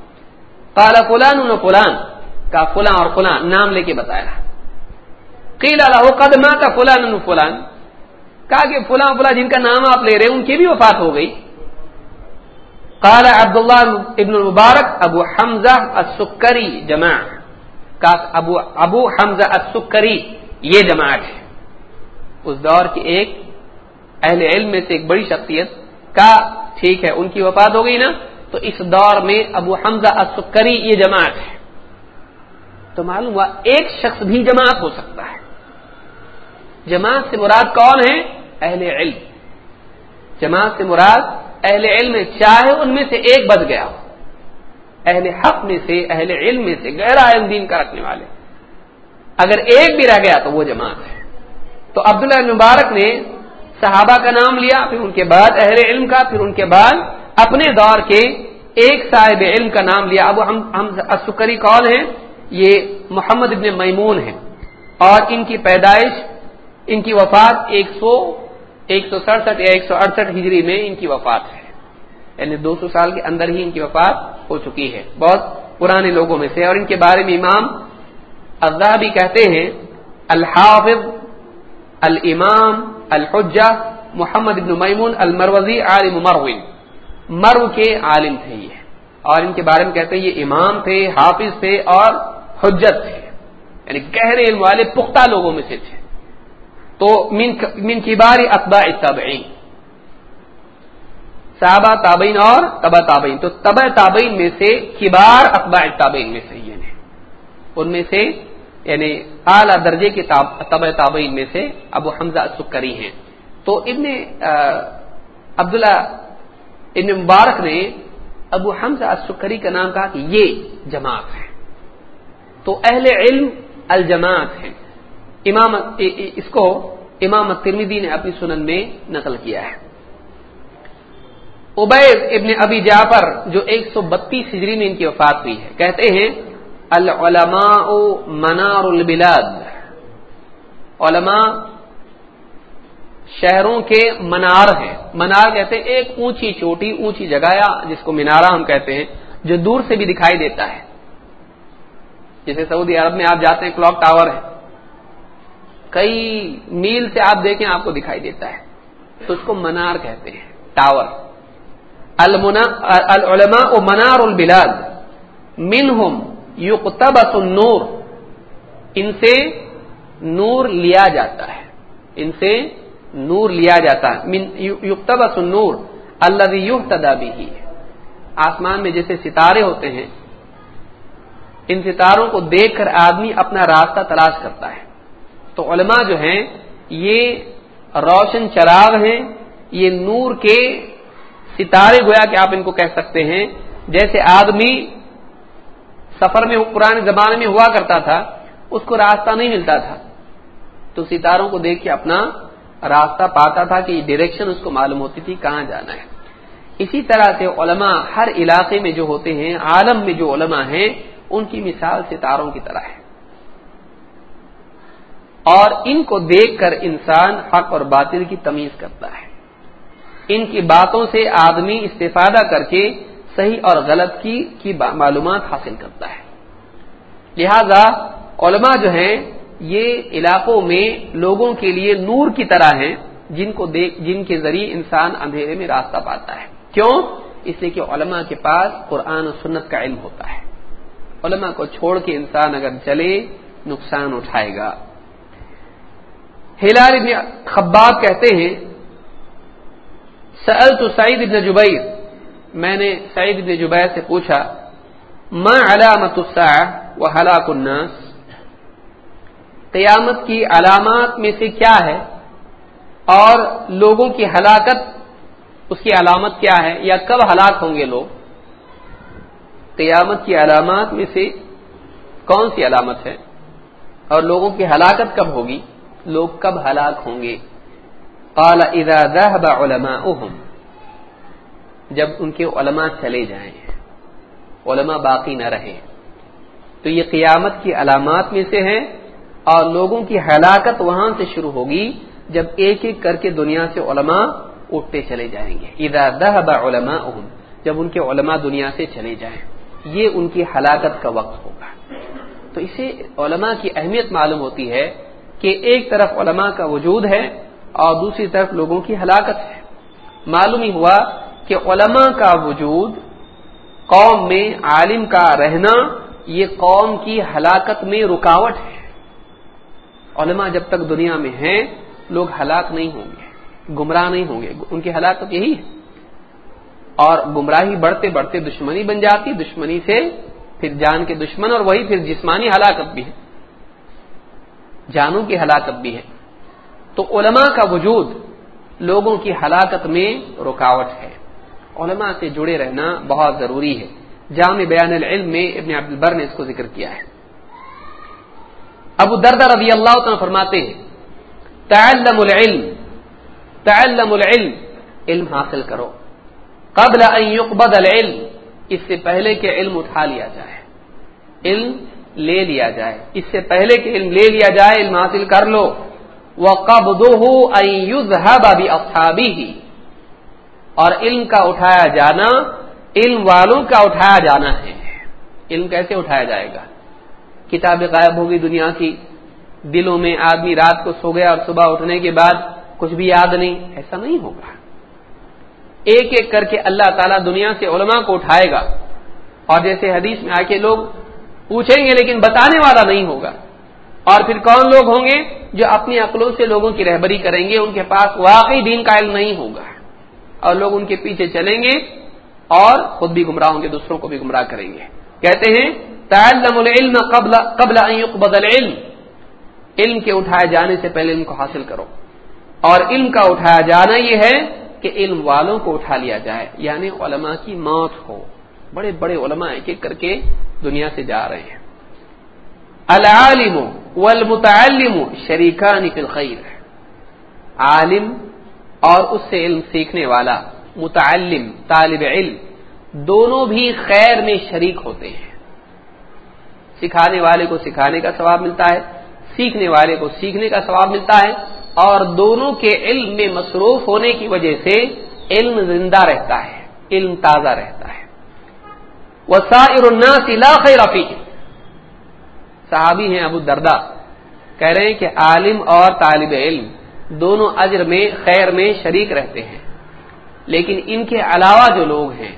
قال فلان و فلان، کا فلاں اور فلاں نام لے کے بتایا۔ قیل له قد مات فلان و فلان۔ کہا کہ فلاں فلاں جن کا نام آپ لے رہے ہیں، ان کی بھی وفات ہو گئی۔ قال عبداللہ ابن المبارک، ابو حمزہ السکری جماع کا ابو ابو حمزہ السکری، یہ جماعت ہے۔ اس دور کی ایک اہل علم میں سے ایک بڑی شخصیت کا، ٹھیک ہے، ان کی وفات ہو گئی نا، تو اس دور میں ابو حمزہ السکری یہ جماعت ہے۔ تو معلوم ہوا ایک شخص بھی جماعت ہو سکتا ہے۔ جماعت سے مراد کون ہے؟ اہل علم۔ جماعت سے مراد اہل علم چاہے ان میں سے ایک بد گیا ہو۔ اہل حق میں سے، اہل علم میں سے گہرا علم دین کا رکھنے والے۔ اگر ایک بھی رہ گیا تو وہ جماعت ہے۔ تو عبداللہ مبارک نے صحابہ کا نام لیا، پھر ان کے بعد اہل علم کا، پھر ان کے بعد اپنے دور کے ایک صاحب علم کا نام لیا۔ اب ہم سکری کون ہیں؟ یہ محمد ابن میمون ہیں۔ اور ان کی پیدائش، ان کی وفات ایک سو ایک سو سڑسٹھ یا ایک سو اڑسٹھ ہجری میں ان کی وفات ہے۔ یعنی دو سو سال کے اندر ہی ان کی وفات ہو چکی ہے۔ بہت پرانے لوگوں میں سے۔ اور ان کے بارے میں امام ازا بھی کہتے ہیں، الحافظ الامام الحجہ محمد ابن میمون المروزی عالم مروین مرو کے عالم تھے یہ۔ اور ان کے بارے میں کہتے ہیں یہ امام تھے، حافظ تھے اور حجت تھے۔ یعنی گہرے علم والے پختہ لوگوں میں سے تھے۔ تو من کبار اطباء تابعین صحابہ تابعین اور تبا تابعین۔ تو تبا تابعین میں سے کبار اطباء تابعین میں سے یہ ان میں سے یعنی اعلی درجے کے تبع تابعین میں سے ابو حمزہ سکری ہیں۔ تو ابن عبداللہ ابن مبارک نے ابو حمزہ سکری کا نام کہا کہ یہ جماعت ہے۔ تو اہل علم الجماعت ہے امام اس کو امام ترمیدی نے اپنی سنن میں نقل کیا ہے۔ عبید ابن ابی جعفر، جو ایک سو بتیس ہجری میں ان کی وفات ہوئی ہے، کہتے ہیں العلماء منار البلاد. علماء شہروں کے منار ہیں. منار کہتے ہیں ایک اونچی چوٹی، اونچی جگہ یا جس کو مینارا ہم کہتے ہیں، جو دور سے بھی دکھائی دیتا ہے۔ جیسے سعودی عرب میں آپ جاتے ہیں، کلاک ٹاور ہے۔ کئی میل سے آپ دیکھیں، آپ کو دکھائی دیتا ہے۔ تو اس کو منار کہتے ہیں، ٹاور۔ العلماء منار البلاد۔ منہم یقتبس النور، ان سے نور لیا جاتا ہے۔ ان سے نور لیا جاتا ہے۔ یقتبس النور اللہ یقتدا بھی آسمان میں جیسے ستارے ہوتے ہیں، ان ستاروں کو دیکھ کر آدمی اپنا راستہ تلاش کرتا ہے۔ تو علماء جو ہیں، یہ روشن چراغ ہیں، یہ نور کے ستارے گویا کہ آپ ان کو کہہ سکتے ہیں۔ جیسے آدمی سفر میں پرانے زمانے میں ہوا کرتا تھا، اس کو راستہ نہیں ملتا تھا۔ تو ستاروں کو دیکھ کے اپنا راستہ پاتا تھا کہ ڈائریکشن اس کو معلوم ہوتی تھی کہاں جانا ہے۔ اسی طرح سے علماء ہر علاقے میں جو ہوتے ہیں، عالم میں جو علماء ہیں، ان کی مثال ستاروں کی طرح ہے۔ اور ان کو دیکھ کر انسان حق اور باطل کی تمیز کرتا ہے۔ ان کی باتوں سے آدمی استفادہ کر کے صحیح اور غلط کی کی معلومات حاصل کرتا ہے۔ لہذا علماء جو ہیں، یہ علاقوں میں لوگوں کے لیے نور کی طرح ہیں، جن کو دیکھ جن کے ذریعے انسان اندھیرے میں راستہ پاتا ہے۔ کیوں؟ اس لیے کہ علماء کے پاس قرآن و سنت کا علم ہوتا ہے۔ علماء کو چھوڑ کے انسان اگر چلے نقصان اٹھائے گا۔ ہلال ابن خباب کہتے ہیں تو سعید ابن جبیر میں نے سعید بن جبیر سے پوچھا، ما علامت و ہلاک الناس؟ قیامت کی علامات میں سے کیا ہے؟ اور لوگوں کی ہلاکت، اس کی علامت کیا ہے؟ یا کب ہلاک ہوں گے لوگ؟ قیامت کی علامات میں سے کون سی علامت ہے؟ اور لوگوں کی ہلاکت کب ہوگی؟ لوگ کب ہلاک ہوں گے؟ قال اذا ذهب علماؤهم جب ان کے علماء چلے جائیں، علماء باقی نہ رہے تو یہ قیامت کی علامات میں سے ہیں اور لوگوں کی ہلاکت وہاں سے شروع ہوگی جب ایک ایک کر کے دنیا سے علماء اٹھتے چلے جائیں گے۔ ادا دہ علماء جب ان کے علماء دنیا سے چلے جائیں، یہ ان کی ہلاکت کا وقت ہوگا۔ تو اسے علماء کی اہمیت معلوم ہوتی ہے کہ ایک طرف علماء کا وجود ہے اور دوسری طرف لوگوں کی ہلاکت ہے۔ معلوم ہی ہوا کہ علماء کا وجود، قوم میں عالم کا رہنا، یہ قوم کی ہلاکت میں رکاوٹ ہے۔ علماء جب تک دنیا میں ہیں، لوگ ہلاک نہیں ہوں گے، گمراہ نہیں ہوں گے۔ ان کی ہلاکت یہی ہے۔ اور گمراہی بڑھتے بڑھتے دشمنی بن جاتی، دشمنی سے پھر جان کے دشمن اور وہی پھر جسمانی ہلاکت بھی ہے۔ جانوں کی ہلاکت بھی ہے۔ تو علماء کا وجود لوگوں کی ہلاکت میں رکاوٹ ہے۔ علماء سے جڑے رہنا بہت ضروری ہے۔ جامع بیان العلم میں ابن عبد البر نے اس کو ذکر کیا ہے۔ ابو دردہ رضی اللہ تعالیٰ فرماتے ہیں تعلم العلم تعلم العلم، علم حاصل کرو۔ قبل ان يقبض العلم، اس سے پہلے کہ علم اٹھا لیا جائے۔ علم لے لیا جائے۔ اس سے پہلے کہ علم لے لیا جائے، علم حاصل کر لو۔ وہ قبض ابھی اور علم کا اٹھایا جانا، علم والوں کا اٹھایا جانا ہے۔ علم کیسے اٹھایا جائے گا؟ کتابیں غائب ہوگی دنیا کی۔ دلوں میں آدمی رات کو سو گیا اور صبح اٹھنے کے بعد کچھ بھی یاد نہیں۔ ایسا نہیں ہوگا۔ ایک ایک کر کے اللہ تعالیٰ دنیا سے علماء کو اٹھائے گا۔ اور جیسے حدیث میں آ کے لوگ پوچھیں گے لیکن بتانے والا نہیں ہوگا۔ اور پھر کون لوگ ہوں گے جو اپنی عقلوں سے لوگوں کی رہبری کریں گے؟ ان کے پاس واقعی دین کا علم نہیں ہوگا۔ اور لوگ ان کے پیچھے چلیں گے اور خود بھی گمراہ ہوں گے، دوسروں کو بھی گمراہ کریں گے۔ کہتے ہیں، تعلم العلم قبل قبل العلم۔ علم کے اٹھائے جانے سے پہلے علم کو حاصل کرو۔ اور علم کا اٹھایا جانا یہ ہے کہ علم والوں کو اٹھا لیا جائے۔ یعنی علماء کی موت ہو۔ بڑے بڑے علماء ایک ایک کر کے دنیا سے جا رہے ہیں۔ العالم والمتعلم شریکان فی الخیر۔ عالم اور اس سے علم سیکھنے والا، متعلم، طالب علم، دونوں بھی خیر میں شریک ہوتے ہیں۔ سکھانے والے کو سکھانے کا ثواب ملتا ہے، سیکھنے والے کو سیکھنے کا ثواب ملتا ہے، اور دونوں کے علم میں مصروف ہونے کی وجہ سے علم زندہ رہتا ہے، علم تازہ رہتا ہے۔ وسائر الناس لا خیر فی صحابی ہیں ابو دردا کہہ رہے ہیں کہ عالم اور طالب علم دونوں اجر میں، خیر میں شریک رہتے ہیں۔ لیکن ان کے علاوہ جو لوگ ہیں،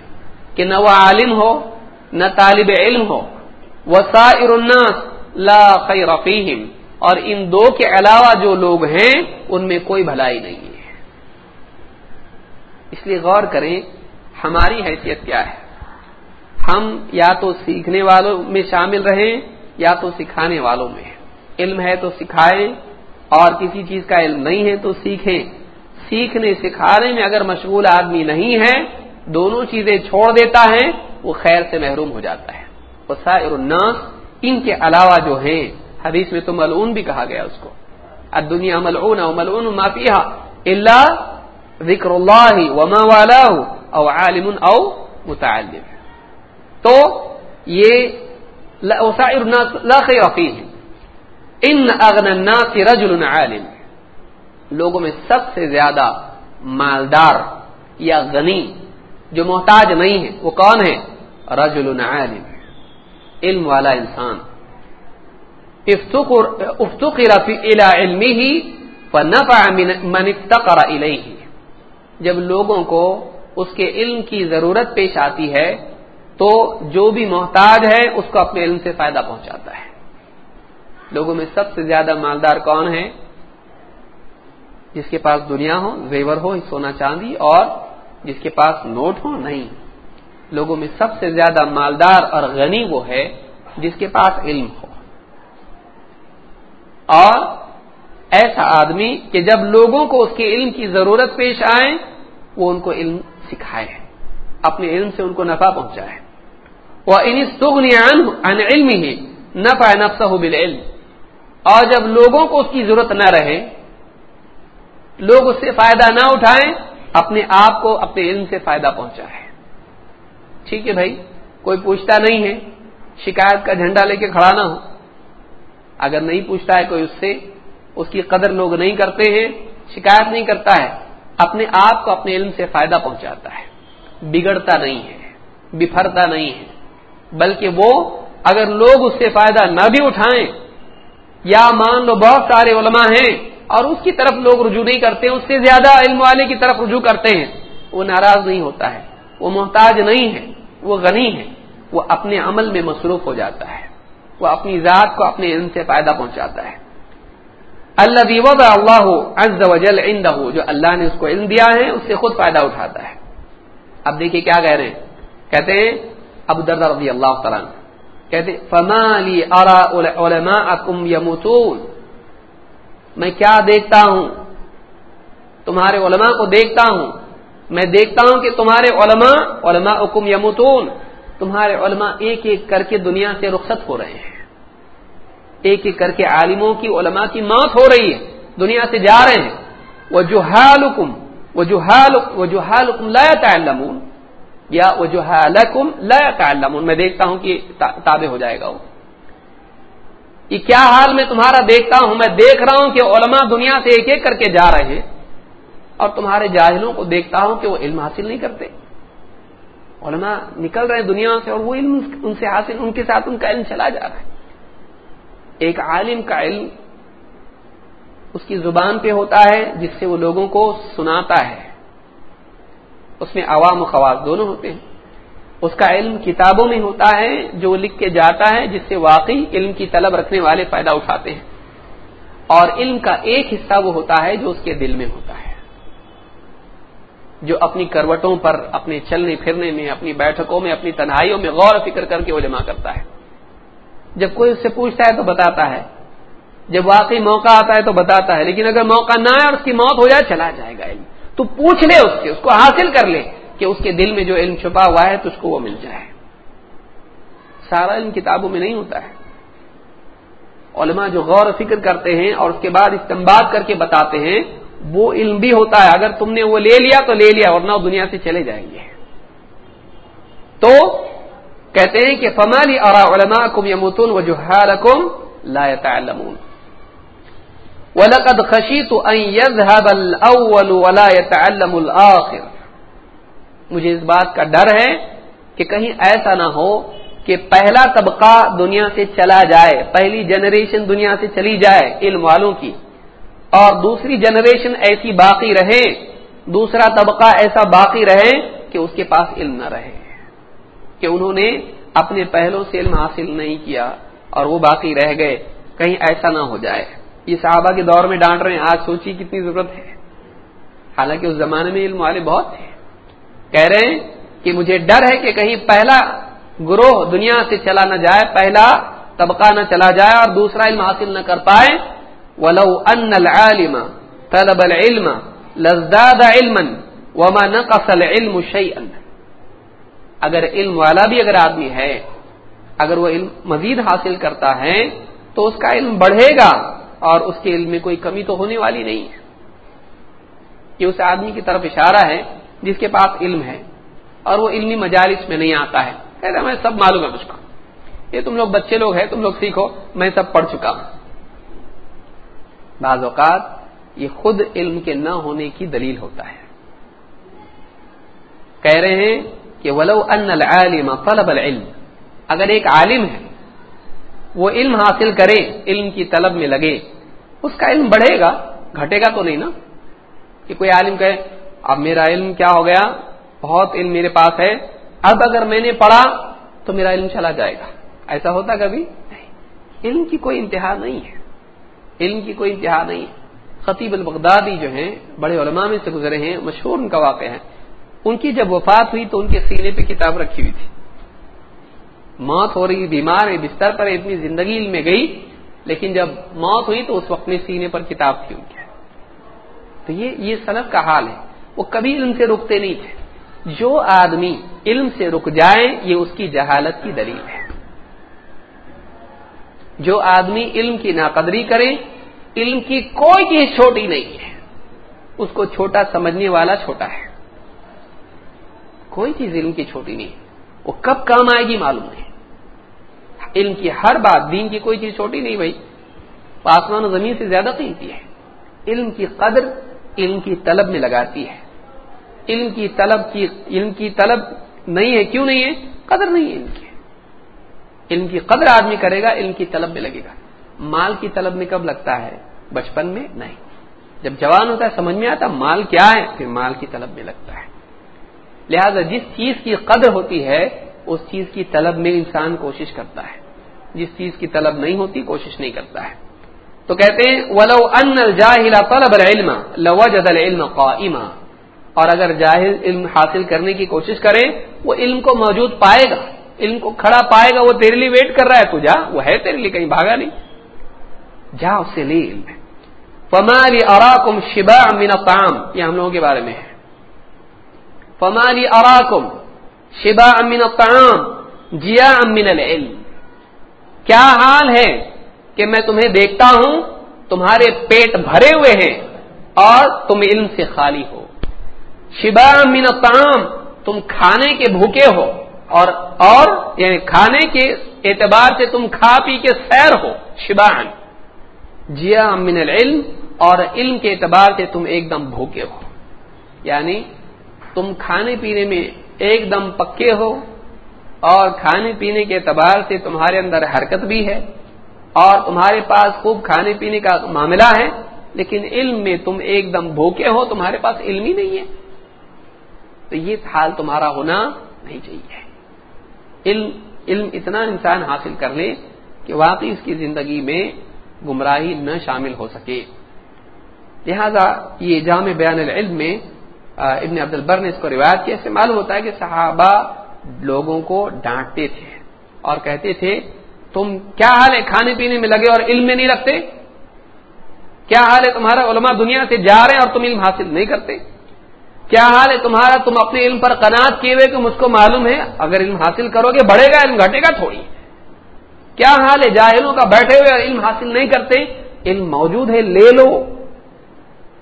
کہ نہ وہ عالم ہو، نہ طالب علم ہو، وسائر الناس لا خیر فیہم۔ اور ان دو کے علاوہ جو لوگ ہیں، ان میں کوئی بھلائی نہیں ہے۔ اس لیے غور کریں، ہماری حیثیت کیا ہے؟ ہم یا تو سیکھنے والوں میں شامل رہیں، یا تو سکھانے والوں میں۔ علم ہے تو سکھائیں اور کسی چیز کا علم نہیں ہے تو سیکھیں۔ سیکھنے سکھانے میں اگر مشغول آدمی نہیں ہے، دونوں چیزیں چھوڑ دیتا ہے، وہ خیر سے محروم ہو جاتا ہے۔ وہ سائر الناس، ان کے علاوہ جو ہیں، حدیث میں تو ملعون بھی کہا گیا اس کو۔ دنیا ملعون او ملعون معافیہ اللہ ذکر اللہ وما والا او عالم او متعلم۔ تو یہ ان اغن الناس رجل عالم. لوگوں میں سب سے زیادہ مالدار یا غنی جو محتاج نہیں ہے وہ کون ہے رجل عالم، علم والا انسان. افتقر الى علمه فنفع من افتقر الیہ. جب لوگوں کو اس کے علم کی ضرورت پیش آتی ہے، تو جو بھی محتاج ہے، اس کو اپنے علم سے فائدہ پہنچاتا ہے. لوگوں میں سب سے زیادہ مالدار کون ہے جس کے پاس دنیا ہو، زیور ہو، سونا چاندی اور جس کے پاس نوٹ ہو، نہیں۔ لوگوں میں سب سے زیادہ مالدار اور غنی وہ ہے جس کے پاس علم ہو۔ اور ایسا آدمی کہ جب لوگوں کو اس کے علم کی ضرورت پیش آئے، وہ ان کو علم سکھائے، اپنے علم سے ان کو نفع پہنچائے۔ وہ ان علم ہی نفع نفسہ بالعلم۔ اور جب لوگوں کو اس کی ضرورت نہ رہے، لوگ اس سے فائدہ نہ اٹھائیں، اپنے آپ کو اپنے علم سے فائدہ پہنچائے ٹھیک ہے بھائی، کوئی پوچھتا نہیں ہے، شکایت کا جھنڈا لے کے کھڑا نہ ہو۔ اگر نہیں پوچھتا ہے کوئی اس سے، اس کی قدر لوگ نہیں کرتے ہیں، شکایت نہیں کرتا ہے، اپنے آپ کو اپنے علم سے فائدہ پہنچاتا ہے۔ بگڑتا نہیں ہے بفرتا نہیں ہے، بلکہ وہ اگر لوگ اس سے فائدہ نہ بھی اٹھائیں یا مان لو بہت سارے علماء ہیں اور اس کی طرف لوگ رجوع نہیں کرتے اس سے زیادہ علم والے کی طرف رجوع کرتے ہیں۔ وہ ناراض نہیں ہوتا ہے، وہ محتاج نہیں ہے، وہ غنی ہے، وہ اپنے عمل میں مصروف ہو جاتا ہے۔ وہ اپنی ذات کو اپنے علم سے فائدہ پہنچاتا ہے۔ اللہ وضع اللہ عز وجل عنده، جو اللہ نے اس کو علم دیا ہے، اس سے خود فائدہ اٹھاتا ہے۔ اب دیکھیے کیا کہہ رہے ہیں۔ کہتے ہیں، ابو درد رضی اللہ تعالیٰ کہتے فما لی ارا علماءکم یموتون میں کیا دیکھتا ہوں؟ تمہارے علماء کو دیکھتا ہوں۔ میں دیکھتا ہوں کہ تمہارے علماء علماء حکم یمتون تمہارے علماء ایک ایک کر کے دنیا سے رخصت ہو رہے ہیں۔ ایک ایک کر کے عالموں کی، علماء کی موت ہو رہی ہے۔ دنیا سے جا رہے ہیں۔ وہ جو حالکم وہ جو حال وہ جو حالکم لایا تعلمون یا وہ جو حالکم تعلمون، میں دیکھتا ہوں کہ تابع ہو جائے گا وہ۔ یہ کیا حال میں تمہارا دیکھتا ہوں؟ میں دیکھ رہا ہوں کہ علماء دنیا سے ایک ایک کر کے جا رہے ہیں اور تمہارے جاہلوں کو دیکھتا ہوں کہ وہ علم حاصل نہیں کرتے۔ علماء نکل رہے ہیں دنیا سے اور وہ علم ان سے حاصل ان کے ساتھ ان کا علم چلا جا رہا ہے۔ ایک عالم کا علم اس کی زبان پہ ہوتا ہے جس سے وہ لوگوں کو سناتا ہے۔ اس میں عوام و خواص دونوں ہوتے ہیں۔ اس کا علم کتابوں میں ہوتا ہے، جو لکھ کے جاتا ہے، جس سے واقعی علم کی طلب رکھنے والے فائدہ اٹھاتے ہیں۔ اور علم کا ایک حصہ وہ ہوتا ہے جو اس کے دل میں ہوتا ہے۔ جو اپنی کروٹوں پر، اپنے چلنے پھرنے میں، اپنی بیٹھکوں میں، اپنی تنہائیوں میں غور و فکر کر کے وہ جمع کرتا ہے۔ جب کوئی اس سے پوچھتا ہے تو بتاتا ہے۔ جب واقعی موقع آتا ہے تو بتاتا ہے۔ لیکن اگر موقع نہ آئے اور اس کی موت ہو جائے، چلا جائے گا علم۔ تو پوچھ لے اس سے اس کو حاصل کر لے کہ اس کے دل میں جو علم چھپا ہوا ہے تو اس کو وہ مل جائے۔ سارا علم کتابوں میں نہیں ہوتا ہے۔ علماء جو غور و فکر کرتے ہیں اور اس کے بعد استعمال کر کے بتاتے ہیں، وہ علم بھی ہوتا ہے۔ اگر تم نے وہ لے لیا تو لے لیا، ورنہ دنیا سے چلے جائیں گے۔ تو کہتے ہیں کہ فمالی اور علما کم یمتن و جو لا يتعلمون۔ ولقد خشيت ان يذهب الاول ولا يتعلم الاخر مجھے اس بات کا ڈر ہے کہ کہیں ایسا نہ ہو کہ پہلا طبقہ دنیا سے چلا جائے، پہلی جنریشن دنیا سے چلی جائے علم والوں کی، اور دوسری جنریشن ایسی باقی رہے، دوسرا طبقہ ایسا باقی رہے کہ اس کے پاس علم نہ رہے، کہ انہوں نے اپنے پہلوں سے علم حاصل نہیں کیا اور وہ باقی رہ گئے، کہیں ایسا نہ ہو جائے۔ یہ صحابہ کے دور میں ڈانٹ رہے ہیں، آج سوچی کتنی ضرورت ہے۔ حالانکہ اس زمانے میں علم والے بہت تھے۔ کہہ رہے ہیں کہ مجھے ڈر ہے کہ کہیں پہلا گروہ دنیا سے چلا نہ جائے، پہلا طبقہ نہ چلا جائے اور دوسرا علم حاصل نہ کر پائے۔ ولو ان العالم طلب العلم لزداد علما وما نقص العلم شيئا۔ اگر علم والا بھی اگر آدمی ہے، اگر وہ علم مزید حاصل کرتا ہے، تو اس کا علم بڑھے گا۔ اور اس کے علم میں کوئی کمی تو ہونے والی نہیں ہے۔ یہ اس آدمی کی طرف اشارہ ہے جس کے پاس علم ہے اور وہ علمی مجالس میں نہیں آتا ہے۔ کہتا میں سب معلوم ہے مجھ کو۔ یہ تم لوگ بچے لوگ ہیں، تم لوگ سیکھو، میں سب پڑھ چکا ہوں۔ بعض اوقات یہ خود علم کے نہ ہونے کی دلیل ہوتا ہے۔ کہہ رہے ہیں کہ ولو ان العالم طلب العلم، اگر ایک عالم ہے وہ علم حاصل کرے، علم کی طلب میں لگے۔ اس کا علم بڑھے گا، گھٹے گا تو نہیں نا؟ کہ کوئی عالم کہے، اب میرا علم کیا ہو گیا؟ بہت علم میرے پاس ہے۔ اب اگر میں نے پڑھا تو میرا علم چلا جائے گا۔ ایسا ہوتا کبھی؟ نہیں۔ علم کی کوئی انتہا نہیں ہے۔ علم کی کوئی انتہا نہیں ہے۔ خطیب البغدادی جو ہیں، بڑے علماء میں سے گزرے ہیں، مشہور ان کا واقع ہے۔ ان کی جب وفات ہوئی تو ان کے سینے پہ کتاب رکھی ہوئی تھی۔ موت ہو رہی، بیمار ہے، بستر پر اتنی زندگی میں گئی، لیکن جب موت ہوئی تو اس وقت میں سینے پر کتاب تھی ان کے۔ تو یہ یہ صنعت کا حال ہے۔ وہ کبھی علم سے رکتے نہیں تھے۔ جو آدمی علم سے رک جائے، یہ اس کی جہالت کی دلیل ہے۔ جو آدمی علم کی ناقدری کرے، علم کی کوئی چیز چھوٹی نہیں ہے۔ اس کو چھوٹا سمجھنے والا چھوٹا ہے۔ کوئی چیز علم کی چھوٹی نہیں۔ وہ کب کام آئے گی معلوم نہیں۔ علم کی ہر بات، دین کی کوئی چیز چھوٹی نہیں بھائی۔ آسمان و زمین سے زیادہ قیمتی ہے۔ علم کی قدر علم کی طلب میں لگاتی ہے۔ علم کی طلب کی، علم کی طلب نہیں ہے، کیوں نہیں ہے؟ قدر نہیں ہے علم کی۔ علم کی قدر آدمی کرے گا، علم کی طلب میں لگے گا۔ مال کی طلب میں کب لگتا ہے؟ بچپن میں نہیں۔ جب جوان ہوتا ہے، سمجھ میں آتا مال کیا ہے؟ پھر مال کی طلب میں لگتا ہے۔ لہذا جس چیز کی قدر ہوتی ہے، اس چیز کی طلب میں انسان کوشش کرتا ہے۔ جس چیز کی طلب نہیں ہوتی، کوشش نہیں کرتا ہے۔ تو کہتے ہیں، ولو ان الجاہل طلب العلم لوجد العلم قائما۔ اور اگر جاہل علم حاصل کرنے کی کوشش کرے، وہ علم کو موجود پائے گا۔ علم کو کھڑا پائے گا، وہ تیرے لیے ویٹ کر رہا ہے۔ تو جا، وہ ہے تیرے لیے، کہیں بھاگا نہیں۔ جا اس سے لے علم فمالی اراکم شبا امین الطعام۔ یہ ہم لوگوں کے بارے میں ہے۔ فمالی اراکم شبا امین الطعام جیا امین العلم۔ کیا حال ہے کہ میں تمہیں دیکھتا ہوں؟ تمہارے پیٹ بھرے ہوئے ہیں اور تم علم سے خالی ہو۔ شبا امین الطعام، تم کھانے کے بھوکے ہو اور اور یعنی کھانے کے اعتبار سے تم کھا پی کے سیر ہو شبان جیا من العلم اور علم کے اعتبار سے تم ایک دم بھوکے ہو۔ یعنی تم کھانے پینے میں ایک دم پکے ہو اور کھانے پینے کے اعتبار سے تمہارے اندر حرکت بھی ہے اور تمہارے پاس خوب کھانے پینے کا معاملہ ہے، لیکن علم میں تم ایک دم بھوکے ہو، تمہارے پاس علم ہی نہیں ہے۔ تو یہ حال تمہارا ہونا نہیں چاہیے۔ علم علم اتنا انسان حاصل کر لے کہ واقعی اس کی زندگی میں گمراہی نہ شامل ہو سکے۔ لہذا یہ جامع بیان العلم میں ابن عبد البر نے اس کو روایت کیا، اس سے معلوم ہوتا ہے کہ صحابہ لوگوں کو ڈانٹتے تھے اور کہتے تھے، تم کیا حال ہے؟ کھانے پینے میں لگے اور علم میں نہیں رکھتے؟ کیا حال ہے تمہارا علماء دنیا سے جا رہے ہیں اور تم علم حاصل نہیں کرتے؟ کیا حال ہے تمہارا؟ تم اپنے علم پر قناعت کیے ہوئے کہ مجھ کو معلوم ہے؟ اگر علم حاصل کرو گے، بڑھے گا علم، گھٹے گا تھوڑی۔ کیا حال ہے جاہلوں کا بیٹھے ہوئے اور علم حاصل نہیں کرتے؟ علم موجود ہے، لے لو۔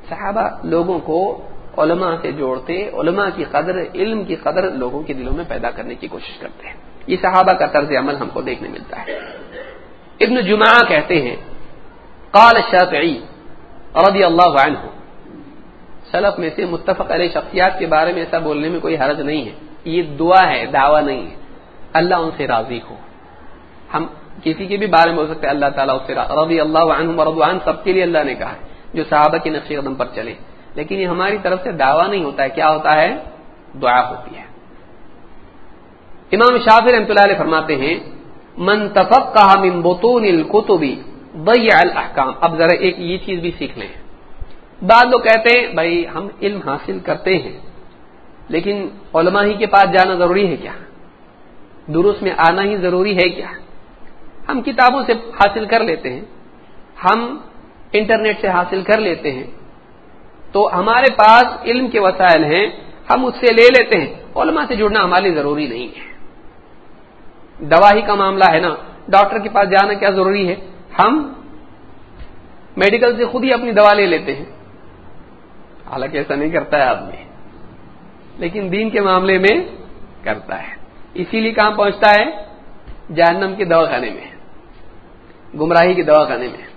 صحابہ لوگوں کو علماء سے جوڑتے، علماء کی قدر، علم کی قدر لوگوں کے دلوں میں پیدا کرنے کی کوشش کرتے ہیں۔ یہ صحابہ کا طرز عمل ہم کو دیکھنے ملتا ہے۔ ابن جمعہ کہتے ہیں، قال الشافعی رضی اللہ عنہ، سلف میں سے متفق علیہ شخصیات کے بارے میں ایسا بولنے میں کوئی حرج نہیں ہے۔ یہ دعا ہے، دعویٰ نہیں ہے۔ اللہ ان سے راضی ہو۔ ہم کسی کے بھی بارے میں ہو سکتے اللہ تعالیٰ اس سے رضی اللہ عنہ رضوان سب کے لیے اللہ نے کہا ہے، جو صحابہ کی نقش قدم پر چلے۔ لیکن یہ ہماری طرف سے دعویٰ نہیں ہوتا ہے، کیا ہوتا ہے؟ دعا ہوتی ہے۔ امام شافر رحمۃ اللہ علیہ فرماتے ہیں، من تفقہ من بطون الكتب ضيع الاحکام. اب ذرا ایک یہ چیز بھی سیکھ لیں۔ بعد لوگ کہتے ہیں، بھائی ہم علم حاصل کرتے ہیں، لیکن علماء ہی کے پاس جانا ضروری ہے کیا؟ درست میں آنا ہی ضروری ہے کیا؟ ہم کتابوں سے حاصل کر لیتے ہیں، ہم انٹرنیٹ سے حاصل کر لیتے ہیں تو ہمارے پاس علم کے وسائل ہیں، ہم اس سے لے لیتے ہیں۔ علماء سے جڑنا ہمارے لیے ضروری نہیں ہے۔ دوا ہی کا معاملہ ہے نا۔ ڈاکٹر کے پاس جانا کیا ضروری ہے؟ ہم میڈیکل سے خود ہی اپنی دوا لے لیتے ہیں۔ حالانکہ ایسا نہیں کرتا ہے آدمی۔ لیکن دین کے معاملے میں کرتا ہے۔ اسی لیے کہاں پہنچتا ہے؟ جہنم کے دواخانے میں۔ گمراہی کے دواخانے میں۔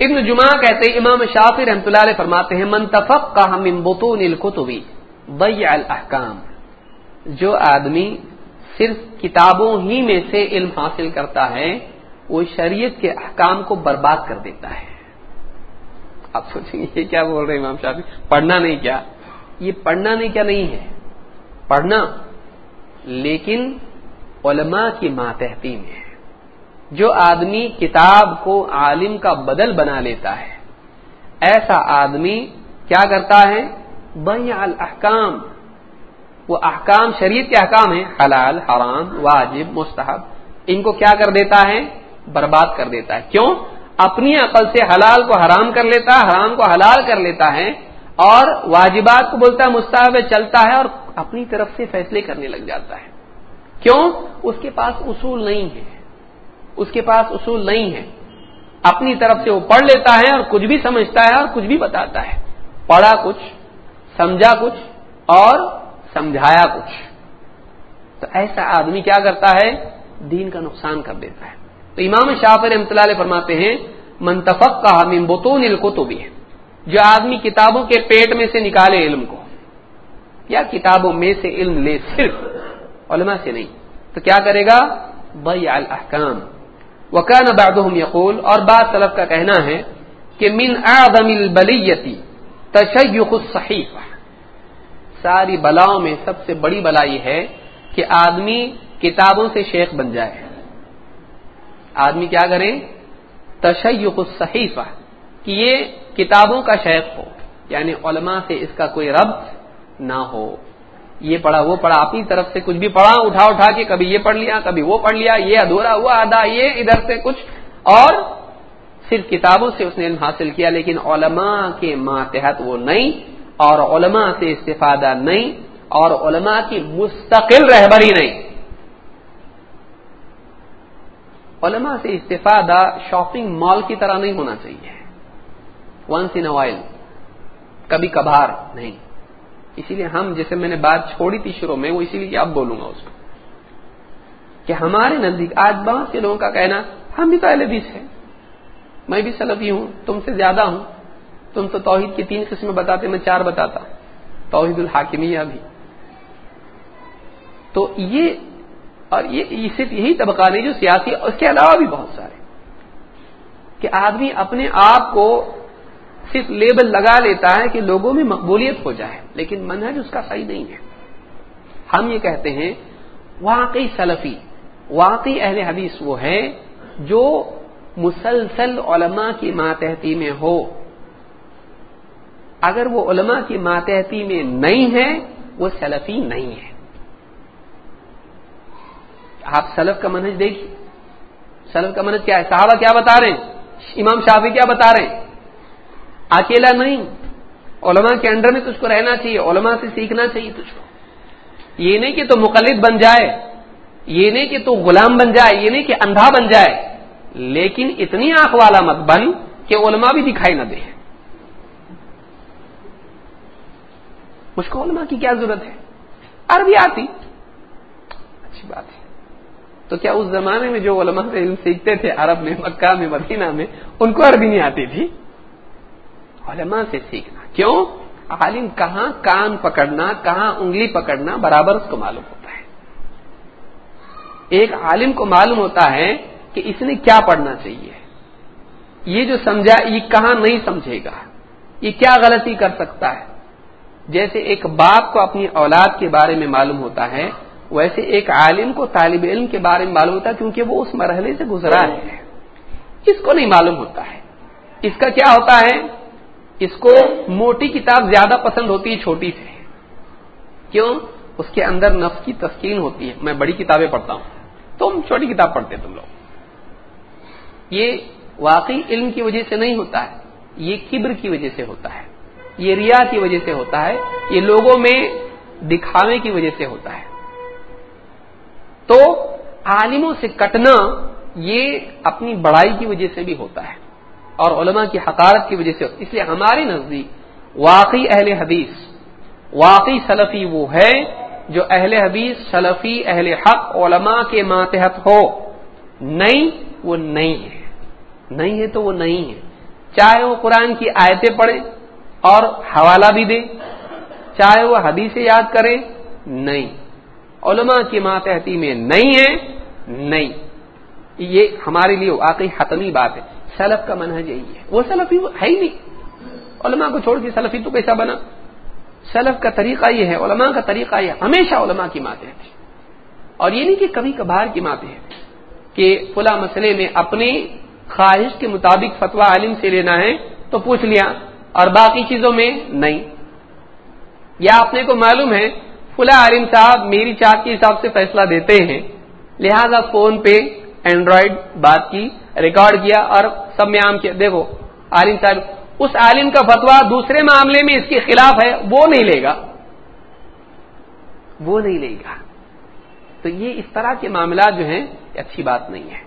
ابن جمعہ کہتے ہیں، امام شافی رحمۃ اللہ علیہ فرماتے ہیں منتفق کا ہم بطون القتبی ضيع الاحکام. جو آدمی صرف کتابوں ہی میں سے علم حاصل کرتا ہے، وہ شریعت کے احکام کو برباد کر دیتا ہے۔ آپ سوچیں گے یہ کیا بول رہے ہیں امام شافی پڑھنا نہیں کیا؟ یہ پڑھنا نہیں کیا نہیں ہے۔ پڑھنا، لیکن علماء کی ماتحتی میں ہے۔ جو آدمی کتاب کو عالم کا بدل بنا لیتا ہے۔ ایسا آدمی کیا کرتا ہے؟ بین الاحکام۔ وہ احکام شریعت کے احکام ہیں، حلال، حرام، واجب، مستحب۔ ان کو کیا کر دیتا ہے؟ برباد کر دیتا ہے۔ کیوں؟ اپنی عقل سے حلال کو حرام کر لیتا ہے حرام کو حلال کر لیتا ہے اور واجبات کو بولتا ہے، مستحب چلتا ہے اور اپنی طرف سے فیصلے کرنے لگ جاتا ہے۔ کیوں؟ اس کے پاس اصول نہیں ہے۔ اس کے پاس اصول نہیں ہے اپنی طرف سے وہ پڑھ لیتا ہے اور کچھ بھی سمجھتا ہے اور کچھ بھی بتاتا ہے۔ پڑھا کچھ، سمجھا کچھ اور سمجھایا کچھ۔ تو ایسا آدمی کیا کرتا ہے؟ دین کا نقصان کر دیتا ہے۔ تو امام شاف رحمۃ اللہ علیہ فرماتے ہیں منتفق کا من بطون القتبی ہے جو آدمی کتابوں کے پیٹ میں سے نکالے علم کو، یا کتابوں میں سے علم لے، صرف علماء سے نہیں، تو کیا کرے گا؟ ضيع الاحکام۔ وکان بعضهم یقول، اور بعض طلب کا کہنا ہے کہ من اعظم البلیتی تشیخ الصحیفہ۔ ساری بلاؤں میں سب سے بڑی بلا یہ ہے کہ آدمی کتابوں سے شیخ بن جائے۔ آدمی کیا کرے؟ تشیخ الصحیفہ، کہ یہ کتابوں کا شیخ ہو یعنی علماء سے اس کا کوئی ربط نہ ہو۔ یہ پڑھا، وہ پڑھا، اپنی طرف سے کچھ بھی پڑھا، اٹھا اٹھا کے کبھی یہ پڑھ لیا، کبھی وہ پڑھ لیا، یہ ادھورا ہوا آدھا یہ ادھر سے کچھ۔ اور صرف کتابوں سے اس نے علم حاصل کیا، لیکن علماء کے ماتحت وہ نہیں، اور علماء سے استفادہ نہیں، اور علماء کی مستقل رہبری نہیں۔ علماء سے استفادہ شاپنگ مال کی طرح نہیں ہونا چاہیے۔ ونس ان وائل کبھی کبھار نہیں۔ اسی لیے ہم جیسے میں نے بات چھوڑی تھی شروع میں، وہ اسی لیے اب بولوں گا اس کو۔ کہ ہمارے نزدیک آج بہت سے لوگوں کا کہنا، ہم بھی تو اہل بیس ہیں۔ میں بھی سلفی ہوں، تم سے زیادہ ہوں۔ تم تو توحید کی تین قسمیں بتاتے، میں چار بتاتا۔ توحید الحاکمیہ بھی۔ تو یہ، اور یہ صرف یہی طبقہ نہیں، جو سیاسی اس کے علاوہ بھی بہت سارے۔ کہ آدمی اپنے آپ کو صرف لیبل لگا لیتا ہے کہ لوگوں میں مقبولیت ہو جائے، لیکن منہج اس کا صحیح نہیں ہے۔ ہم یہ کہتے ہیں، واقعی سلفی، واقعی اہل حدیث وہ ہے جو مسلسل علماء کی ماتحتی میں ہو۔ اگر وہ علماء کی ماتحتی میں نہیں ہے وہ سلفی نہیں ہے آپ سلف کا منہج دیکھیے۔ سلف کا منہج کیا ہے؟ صحابہ کیا بتا رہے ہیں؟ امام شافی کیا بتا رہے ہیں؟ اکیلا نہیں علماء کے انڈر میں تجھ کو رہنا چاہیے، علماء سے سیکھنا چاہیے تجھ کو۔ یہ نہیں کہ تو مقلد بن جائے، یہ نہیں کہ تو غلام بن جائے، یہ نہیں کہ اندھا بن جائے۔ لیکن اتنی آنکھ والا مت بن کہ علماء بھی دکھائی نہ دے۔ مجھ کو علماء کی کیا ضرورت ہے؟ عربی آتی۔ اچھی بات ہے۔ تو کیا اس زمانے میں جو علماء سے علم سیکھتے تھے، عرب میں، مکہ میں، مدینہ میں، ان کو عربی نہیں آتی تھی؟ علماء سے سیکھنا۔ کیوں؟ عالم کہاں کان پکڑنا، کہاں انگلی پکڑنا برابر اس کو معلوم ہوتا ہے۔ ایک عالم کو معلوم ہوتا ہے کہ اس نے کیا پڑھنا چاہیے۔ یہ جو سمجھا، یہ کہاں نہیں سمجھے گا۔ یہ کیا غلطی کر سکتا ہے؟ جیسے ایک باپ کو اپنی اولاد کے بارے میں معلوم ہوتا ہے، ویسے ایک عالم کو طالب علم کے بارے میں معلوم ہوتا ہے، کیونکہ وہ اس مرحلے سے گزرا ہے اس کو نہیں معلوم ہوتا ہے۔ اس کا کیا ہوتا ہے؟ اس کو موٹی کتاب زیادہ پسند ہوتی ہے چھوٹی سے کیوں؟ اس کے اندر نفس کی تسکین ہوتی ہے۔ میں بڑی کتابیں پڑھتا ہوں۔ تم چھوٹی کتاب پڑھتے تم لوگ۔ یہ واقعی علم کی وجہ سے نہیں ہوتا ہے۔ یہ کبر کی وجہ سے ہوتا ہے۔ یہ ریا کی وجہ سے ہوتا ہے۔ یہ لوگوں میں دکھاوے کی وجہ سے ہوتا ہے۔ تو عالموں سے کٹنا یہ اپنی بڑائی کی وجہ سے بھی ہوتا ہے۔ اور علماء کی حقارت کی وجہ سے اس لیے ہمارے نزدیک واقعی اہل حدیث، واقعی سلفی وہ ہے جو اہل حدیث، سلفی، اہل حق، علماء کے ماتحت ہو۔ نہیں، وہ نہیں ہے۔ نہیں ہے تو وہ نہیں ہے۔ چاہے وہ قرآن کی آیتیں پڑھے اور حوالہ بھی دے۔ چاہے وہ حدیث یاد کرے۔ نہیں۔ علماء کی ماتحتی میں نہیں ہے۔ نہیں۔ یہ ہمارے لیے واقعی حتمی بات ہے۔ سلف کا منہج یہی ہے۔ وہ سلفی ہے ہی نہیں۔ علماء کو چھوڑ کے سلفی تو کیسا بنا۔ سلف کا طریقہ یہ ہے، علماء کا طریقہ یہ ہمیشہ علماء کی ماتیں تھی اور یہ نہیں کہ کبھی کبھار کی ماتیں ہیں کہ فلاں مسئلے میں اپنی خواہش کے مطابق فتوا عالم سے لینا ہے تو پوچھ لیا اور باقی چیزوں میں نہیں۔ یا اپنے کو معلوم ہے، فلاں عالم صاحب میری چاہت کے حساب سے فیصلہ دیتے ہیں، لہذا فون پہ اینڈرائڈ بات کی ریکارڈ کیا اور سب میں عام کیا. دیکھو، عالم صاحب، اس عالم کا فتوا دوسرے معاملے میں اس کے خلاف ہے، وہ نہیں لے گا. وہ نہیں لے گا. تو یہ اس طرح کے معاملات جو ہیں، یہ اچھی بات نہیں ہے.